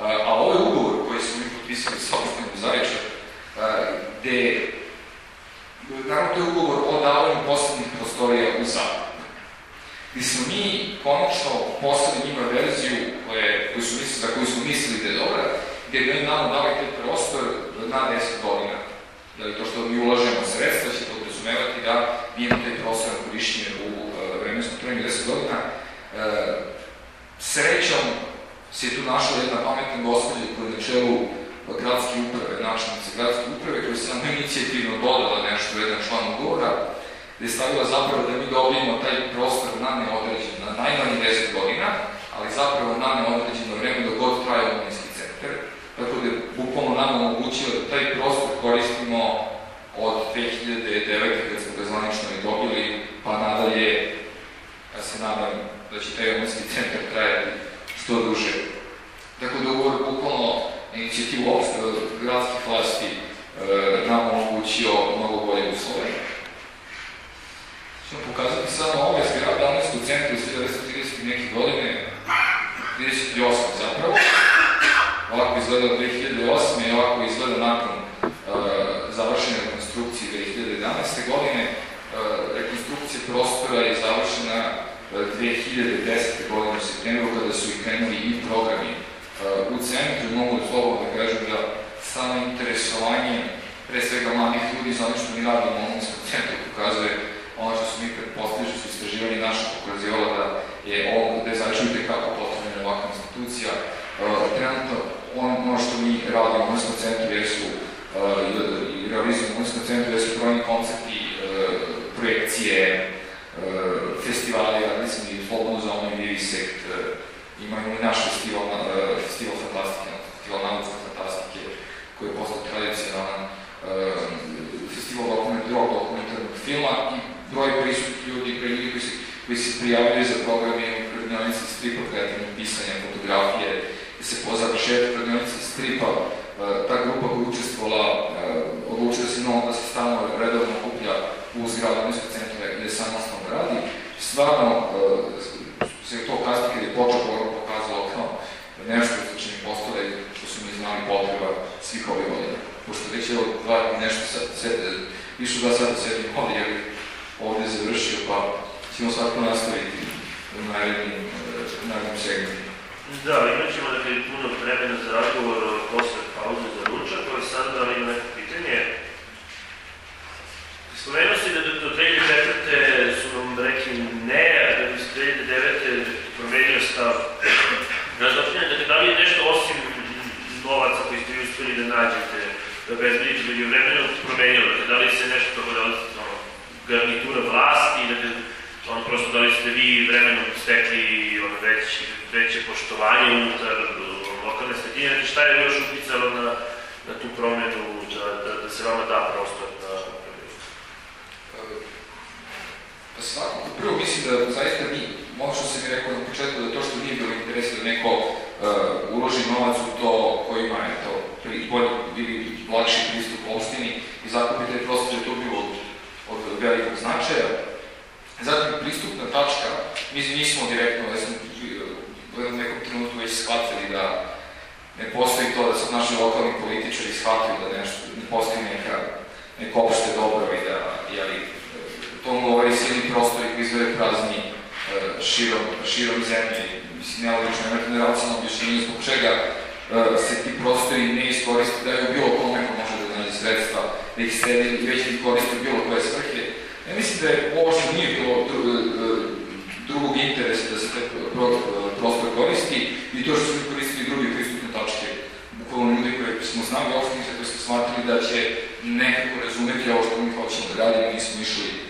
A, a ovaj ugovor koji smo mi potpisali sa opštinom Zaječar, gde, naravno to je ugovor o davanju poslednjih prostorija u zakup. Gde smo mi konačno poslali njima verziju koje, koju, su mislili, za koju smo mislili da je dobra, gde bi oni nama dali taj prostor na 10 godina. Jel, to što mi ulažemo sredstva će podrazumevati da mi imamo taj prostor korišćenje u uh, vremenskom trajanju 10 godina. E, srećom se tu našla jedna pametna gospođa koja je na čelu gradske uprave, načelnice gradske uprave, koja se nam inicijativno dodala nešto u jedan član ugovora, gde je stavila zapravo da mi dobijemo taj prostor na neodređen, na najmanje 10 godina, ali zapravo na neodređeno vreme dok god traje umetnički centar. Tako da je bukvalno nam omogućilo da taj prostor koristimo od 2009. kad smo ga zvanično i dobili, pa nadalje, ja se nadam da će taj umetnički centar trajati što duže. Tako da ugovor bukvalno inicijativu opšte gradskih vlasti e, nam omogućio mnogo bolje uslove. Ćemo pokazati samo ove zgrade Amnesku centru iz 1930. neke godine, 38 zapravo. Ovako izgleda 2008. i ovako izgleda nakon e, završene rekonstrukcije 2011. godine. E, rekonstrukcija prostora je završena 2010. godine u septembru kada su i krenuli i programi u centru. Mogu slobodno da kažem da samo interesovanje pre svega mladih ljudi za ono što mi radimo u Omonskom centru pokazuje ono što su mi pretpostavili, što su istraživanje naša pokazivala da je ovo, da je začujte kako potrebna ovakva institucija. Trenutno ono što mi radimo u Omonskom centru jesu i realizujemo u Omonskom centru jesu brojni koncepti, projekcije, festivali, radili smo i Slobodnu zonu i Vivisekt, imamo i naš festival, festival fantastike, festival naučne fantastike, koji je postao tradicionalan festival dokumentarnog dokumentarnog filma i broj prisutnih ljudi, broj ljudi koji se, koji se prijavljaju za programe u radionici stripa, kreativnog pisanja, fotografije, se po završetu radionici stripa ta grupa koja učestvovala, odlučila se mnogo da se stalno redovno okuplja u zgradu Unijskog centra gde samostalno radi. Stvarno, se to kasnije kada je počeo program pokazalo kao nešto što će mi postale, što su mi znali potreba svih ovih godina. Pošto već je dva nešto sad, sad, više da sad sedim ovdje, jer ovdje završio, pa ćemo svako nastaviti u narednim, narednim segmentima. Da, imat ćemo dakle puno vremena za razgovor posle pauze za ručak, ali sad da ima neko pitanje. Spomenuo si da do 2004. su nam rekli ne, a da bi se 2009. promenio stav. Razopćenje, dakle, da li je nešto osim novaca koji ste uspeli da nađete, da bezbedite među vremenu promenilo? Dakle, da li se nešto tako da garnitura vlasti, dakle, ono prosto da li ste vi vremenom stekli ono, već, veće poštovanje unutar lokalne sredine, dakle, šta je još uticalo na, na tu promenu, da, da, da se vama da prostor na Pa svakako, prvo mislim da zaista mi, ono što sam mi rekao na početku, da to što nije bilo interes da neko uh, uloži novac u to koji ima to bolji ili lakši pristup opštini i zakupi taj prostor je to bilo od, od velikog značaja. Zatim pristupna tačka, mi nismo direktno, ja sam u nekom trenutku već shvatili da ne postoji to da su naši lokalni političari shvatili da nešto, ne postoji neka, neko opšte dobro i da, jeli, to mu ovaj silni prostor i izvede prazni širom, širom zemlje. Mislim, ne nelogično, ne racionalno objašnjenje zbog čega se ti prostori ne iskoriste, da je bilo kome ko može da nađe sredstva, da ih sredi, već ih koriste bilo koje svrhe, Da je uopšte nije bilo uh, drugog interesa da se taj pro, prostor koristi i to što su koristili druge pristupne tačke. Bukvalno ljudi koje smo znali opštinice koji smo shvatili da će nekako razumeti ovo što mi hoćemo da radimo, nismo išli uh,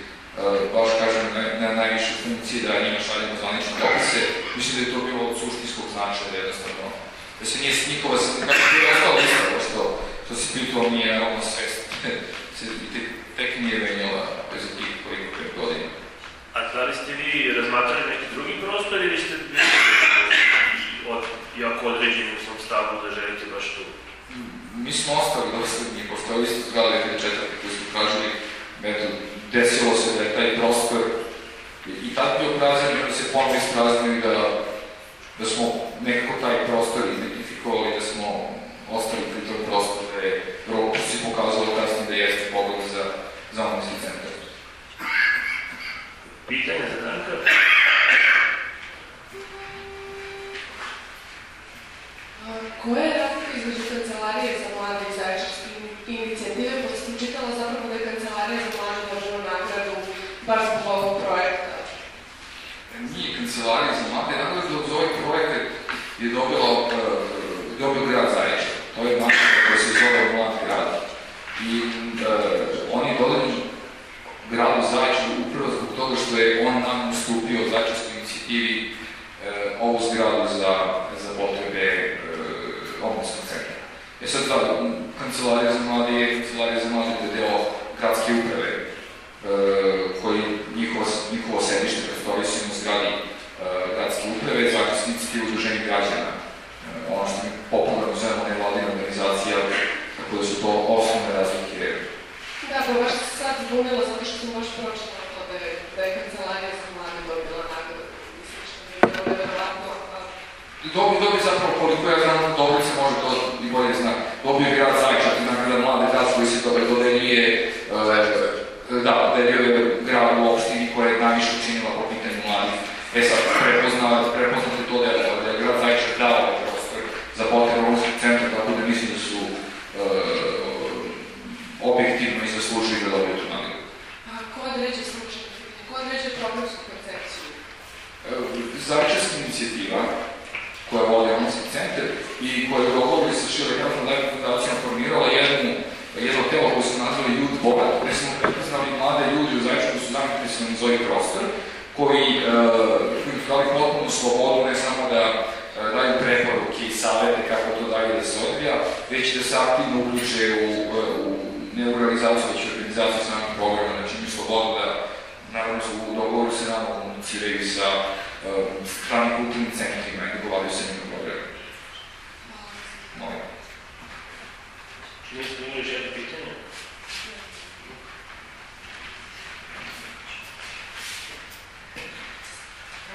baš kažem na, na najviše funkcije da njima šaljemo zvanične dopise. Mislim da je to bilo od suštinskog značaja da jednostavno da se nije snikova, kako je ostalo isto, što, što si pitao nije naravno svest, se tek, tek nije menjala za tih koliko pet godina. A da li ste vi razmatrali neki drugi prostor ili ste bili od, jako određeni u svom stavu da želite baš tu? Mi smo ostali dosledni, postoje isto zgrade 2004. koji smo tražili, eto, desilo se da je taj prostor i tad bio prazan, da se ponovno ispraznio i da, da smo nekako taj prostor identifikovali, da smo ostali pri tom prostoru, da je vrlo se pokazalo kasnije da jeste pogled za, za omlinski centar. Pitanje za Danka? Koja je razlika između kancelarije za mlade i zaječarske inicijative, pošto sam čitala zapravo da je kancelarija za mlade država nagradu baš zbog ovog projekta? Nije kancelarija za mlade, nagradu za ovaj projekat je dobila, uh, dobio grad Zaječar. To je nagrada koja se zove Mlad grad. I uh, on je dodan gradu Zaječaru upravo zbog toga što je on nam ustupio Zaječarskoj inicijativi uh, ovu zgradu za, za potrebe uh, omlinskog centra. E sad da, kancelarija za mlade je kancelarija za mlade je deo gradske uprave uh, koji njihovo, njihovo sedište prestorisujemo u zgradi uh, gradske uprave, Zaječarske inicijative udruženja građana. Uh, ono što mi popularno zovemo nevladina organizacija, tako da su to osnovne razlike Da, pa baš sad zbunila zato što sam baš pročitala to da je, da je kancelarija za mlade dobila nagradu. Mislim što mi je bilo nevjerovatno. Dobi, dobi zapravo koliko ja znam, dobro se može to i bolje zna. Dobio je grad Zajčar, nagrada mlade grad koji se dobro dodeljuje, e, da, dodeljuje grad u opštini koja je najviše učinila po pitanju mladih. E sad, prepoznate, prepoznate to da je, da je grad Zajčar dao ovaj prostor za potrebe romskog centra, tako da mislim da su e, objektivno i zaslužili da dobiju tu nagradu. A ko određe slučaj? Ko određe programsku koncepciju? Zajčarska inicijativa koja vodi Romski centar i koja je u dogovoru sa Šile Kampom Lepo fundacijom formirala jednu, jedno telo koje su nazvali Youth Board, gde smo prepoznali mlade ljudi u koji su zainteresovani za ovaj prostor, koji, uh, koji su dali potpunu slobodu ne samo da uh, daju preporuke i savete kako to dalje da se odvija, već da se aktivno uključe u, u ne u realizaciju, već organizaciju samih programa, znači imaju slobodu da naravno u dogovoru se nama komuniciraju sa uh, stranim kulturnim centrima i dogovaraju se njima programe. Ste imali još jedno pitanje?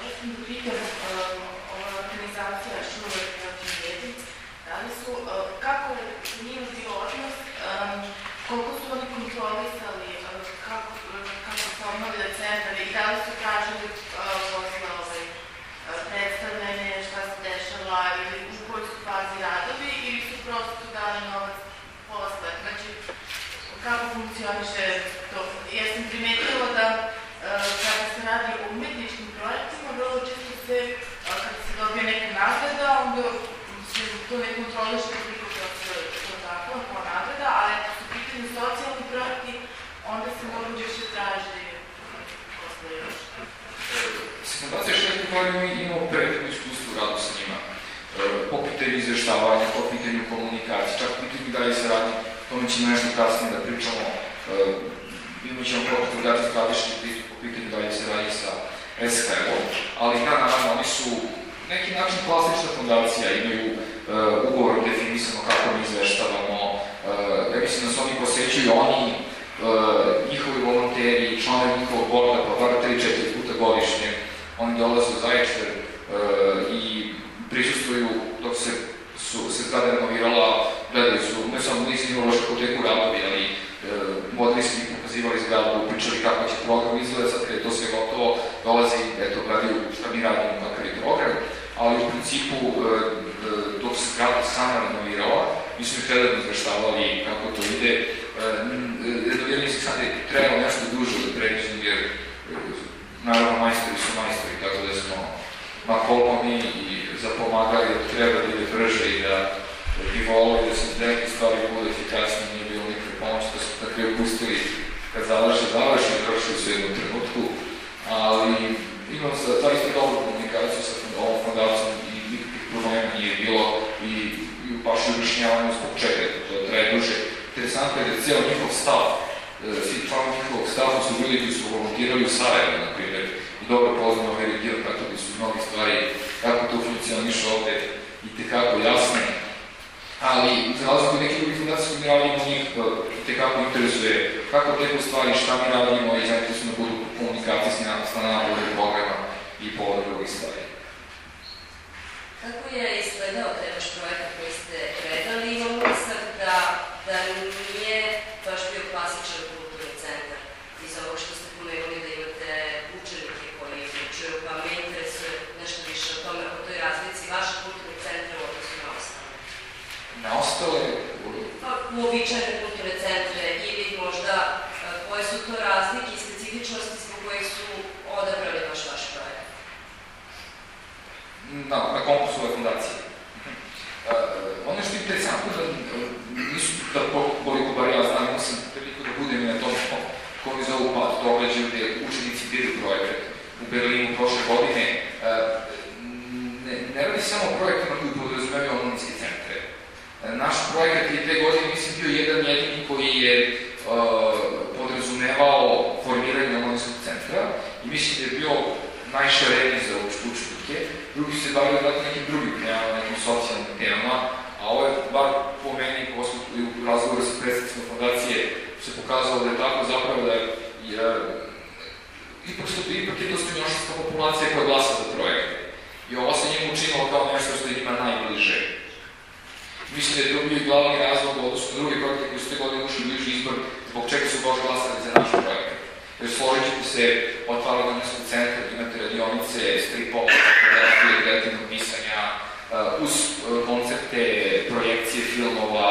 Ja sam pitam, ova organizacija su, kako bio odnos, koliko su kontrolisali, kako, kako se obnavlja centar i da li su tražili posle ovaj, predstavljanje šta se dešava ili u kojoj su fazi radovi ili su prosto dali novac posle. Znači, kako funkcioniše to? Ja sam primetila da kada se radi o umetničkim projektima, vrlo često se, kada se nagrada, onda se to ne kontroliše koliko to se to tako, kao nagrada, ali ako su pitanje socijalni projekti, onda se mogu više traži posle još. Sekundacija štetnih godina mi imamo prethodno iskustvo radu sa njima. E, po pitanju izveštavanja, po pitanju komunikacije, čak po pitanju da li se radi, tome ćemo nešto kasnije da pričamo, e, imat ćemo protiv drugačiji strateški pristup po pitanju da li se radi sa SKL-om, ali da, naravno, oni su neki način klasična fundacija, imaju uh, ugovor definisano kako mi izveštavamo, uh, ja mislim da se oni posećuju, oni, uh, njihovi volonteri, članovi njihovog borda, pa bar 3-4 puta godišnje, oni dolaze u Zaječar uh, i prisustuju dok se su, se zgrada renovirala, gledali su, ne samo imali fakultetu radovi, ali su ih pokazivali zgradu, pričali kako će program izgleda, sad kada je to sve gotovo, dolazi, eto, gledaju šta mi ali u principu e, e, dok se grada sama renovirala, mi smo ih redovno da izveštavali kako to ide. E, Renoviranje se sad je trebalo nešto duže da pređem, jer naravno majstori su majstori, tako da smo na koliko mi zapomagali da treba da ide brže i da bi volio da se neke stvari bude efikasne, nije bilo nikakve pomoći, da smo tako je opustili kad završe, završe, završe u jednom trenutku, ali imam sa, zaista dobru komunikaciju sa ovom fondacijom i nikakvih problema nije bilo i, i baš u objašnjavanju zbog čega to traje duže. Interesantno je da cijel njihov stav, e, svi članovi njihovog stava su ljudi koji su volontirali u Sarajevo, na primjer, i dobro poznaju ovaj region, tako da su mnogi stvari, kako to funkcioniše ovde, i tekako jasne. Ali, za razliku od nekih drugih fundacija koji radimo, njih tekako interesuje kako teku stvari, šta mi radimo i na budu komunikacije s nama budu programa i povoda drugih stvari. Kako je izgledao taj vaš projekat koji ste predali? Imam utisak da, da nije baš bio klasičan kulturni centar. Iz ovog što ste pomenuli da imate učenike koji učuju, pa me interesuje nešto više o tome, o toj razlici vašeg kulturnog centra u odnosu na ostale. Na ostale? Pa, uobičajene kulturne centre ili možda e, koje su to razlike i specifičnosti zbog kojih su odabrali baš vaš? Na, na konkursu ove fundacije. Uh, ono što je interesantno da nisu, da koliko bar ja znam, sam priliku da budem i na tom koji mi zovu pad događaju gde učenici biru projekat u Berlinu prošle godine. Uh, ne, ne radi samo o projektima koji podrazumevaju omladinske centre. Naš projekat je te godine, mislim, bio jedan jedini koji je uh, podrazumevao formiranje omladinskog centra i mislim da je bio najšareniji za učenike, drugi se bavili vratno nekim drugim temama, nekim socijalnim temama, a ovo je, bar po meni, u razgovoru sa predstavnicima fondacije, se pokazalo da je tako zapravo da je, ipak, su, ipak je to srednjošinska populacija koja glasa za projekte. I ovo se njima učinilo kao nešto što je njima najbliže. Mislim da je to bio i glavni razlog, odnosno drugi projekte koji su te godine ušli bliži izbor, zbog čega su baš glasali za naš projekat. Ćete se, otvara Dominskog centra, imate radionice, stripova, fotografije, kreativnog pisanja, uh, uz uh, koncepte, projekcije filmova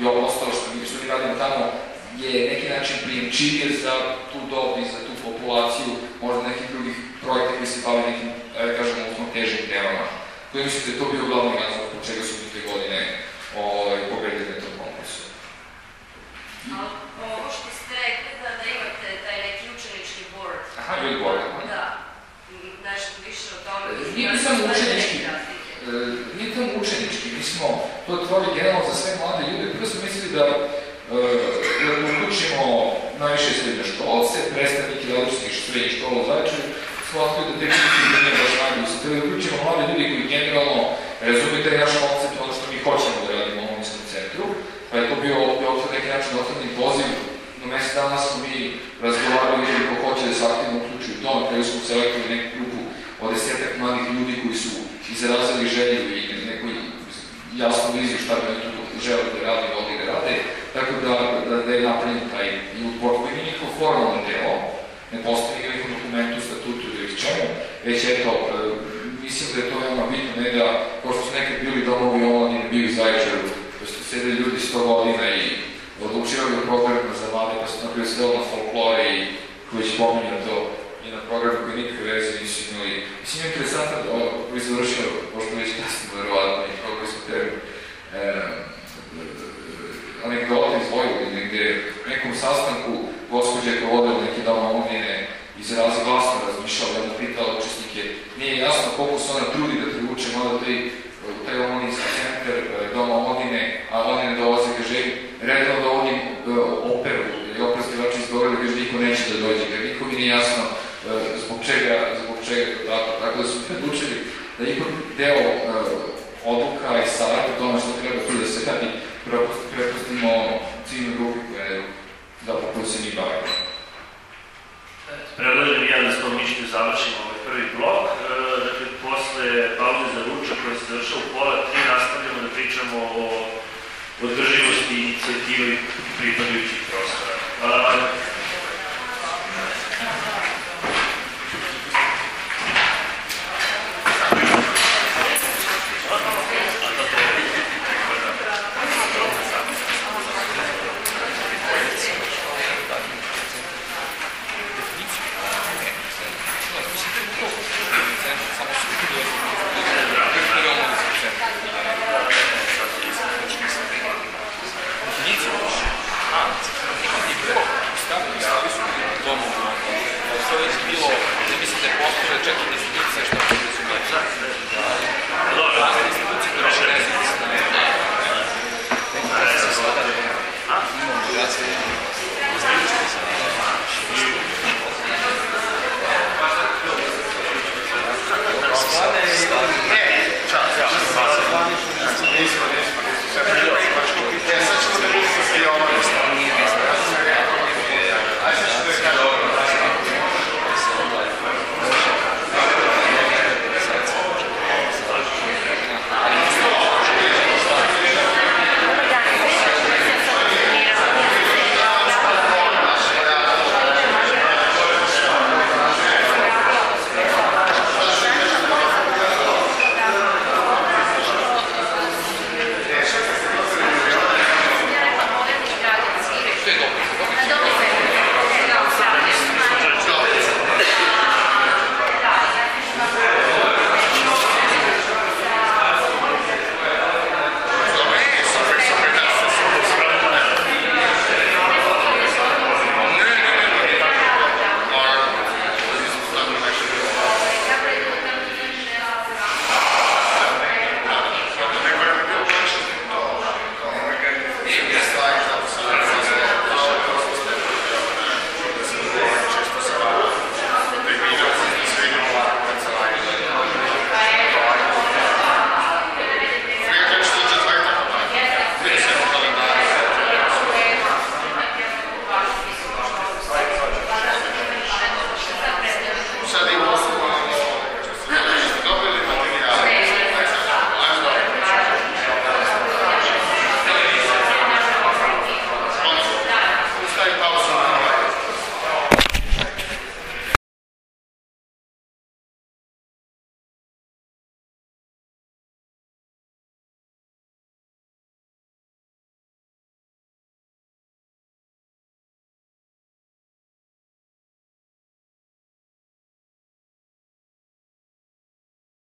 i ovo ostalo što mi, što mi radimo tamo je neki način prijemčivije za tu dob i za tu populaciju, možda nekih drugih projekta koji se bave nekim, da kažemo, usno težim temama. Koji mislim da je to bio glavni razlog po čega su te godine ovaj, pobedili na tom konkursu. Ovo što ste rekli da, da imate youth board. Da. Nešto više o tome. Nije samo učenički. Nije samo učenički. Mi smo to otvorili generalno za sve mlade ljude. Prvo smo mislili da da uključimo najviše srednje školce, predstavnike različitih srednjih škola u Zaječaru, shvatili da tehnički da nije baš najbolji. Sada da uključimo mlade ljudi koji generalno razumiju taj naš koncept, ono što mi hoćemo da radimo u omlinskom centru, pa je to bio otvoren neki način otvoreni poziv na mesec dana smo mi razgovarali koliko hoće da se aktivno uključuju u to, na smo selektovali neku grupu od desetak mladih ljudi koji su izrazili želju i neku jasnu viziju šta bi tu žele da rade i ovdje da rade, tako da, da, da je napravljen taj youth board koji nije njihov formalno delo, ne postoji nikakvom dokumentu, statutu ili čemu, već eto, e, mislim da je to veoma bitno, ne da, kao što su nekad bili domovi omladine, bili Zaječaru, da su sedeli ljudi 100 godina i odlučivali o programima za mlade, pa su napravili sve ono folklore i koji će pominjati to i na programu koji nikakve veze nisu imali. Mislim, je interesantno da koji se završio, pošto već kasno, verovatno, i kako smo te e, anegdote iz Vojvodine, gde u nekom sastanku gospođa koja vodila neki dom omladine izrazi glasno razmišljala, da pitala učesnike, nije jasno koliko se ona trudi da privuče mlada taj, taj omladinski centar doma omladine, a oni ne dolaze, kaže, redno da odim operu, ili opera spivača iz Beograda, kaže, niko neće da dođe, jer niko mi nije jasno zbog čega, zbog čega to tako, tako da su odlučili da ipak deo odluka i savjeta tome što treba tu da se radi, prepustimo ciljnoj grupi koje, da po se mi bavimo. Predlažem ja da smo mišlju završimo ovaj prvi blok. E, dakle, posle pauze za ručak koja se završava u pola tri, nastavljamo da pričamo o održivosti inicijativa i pripadajućih prostora. Hvala vam.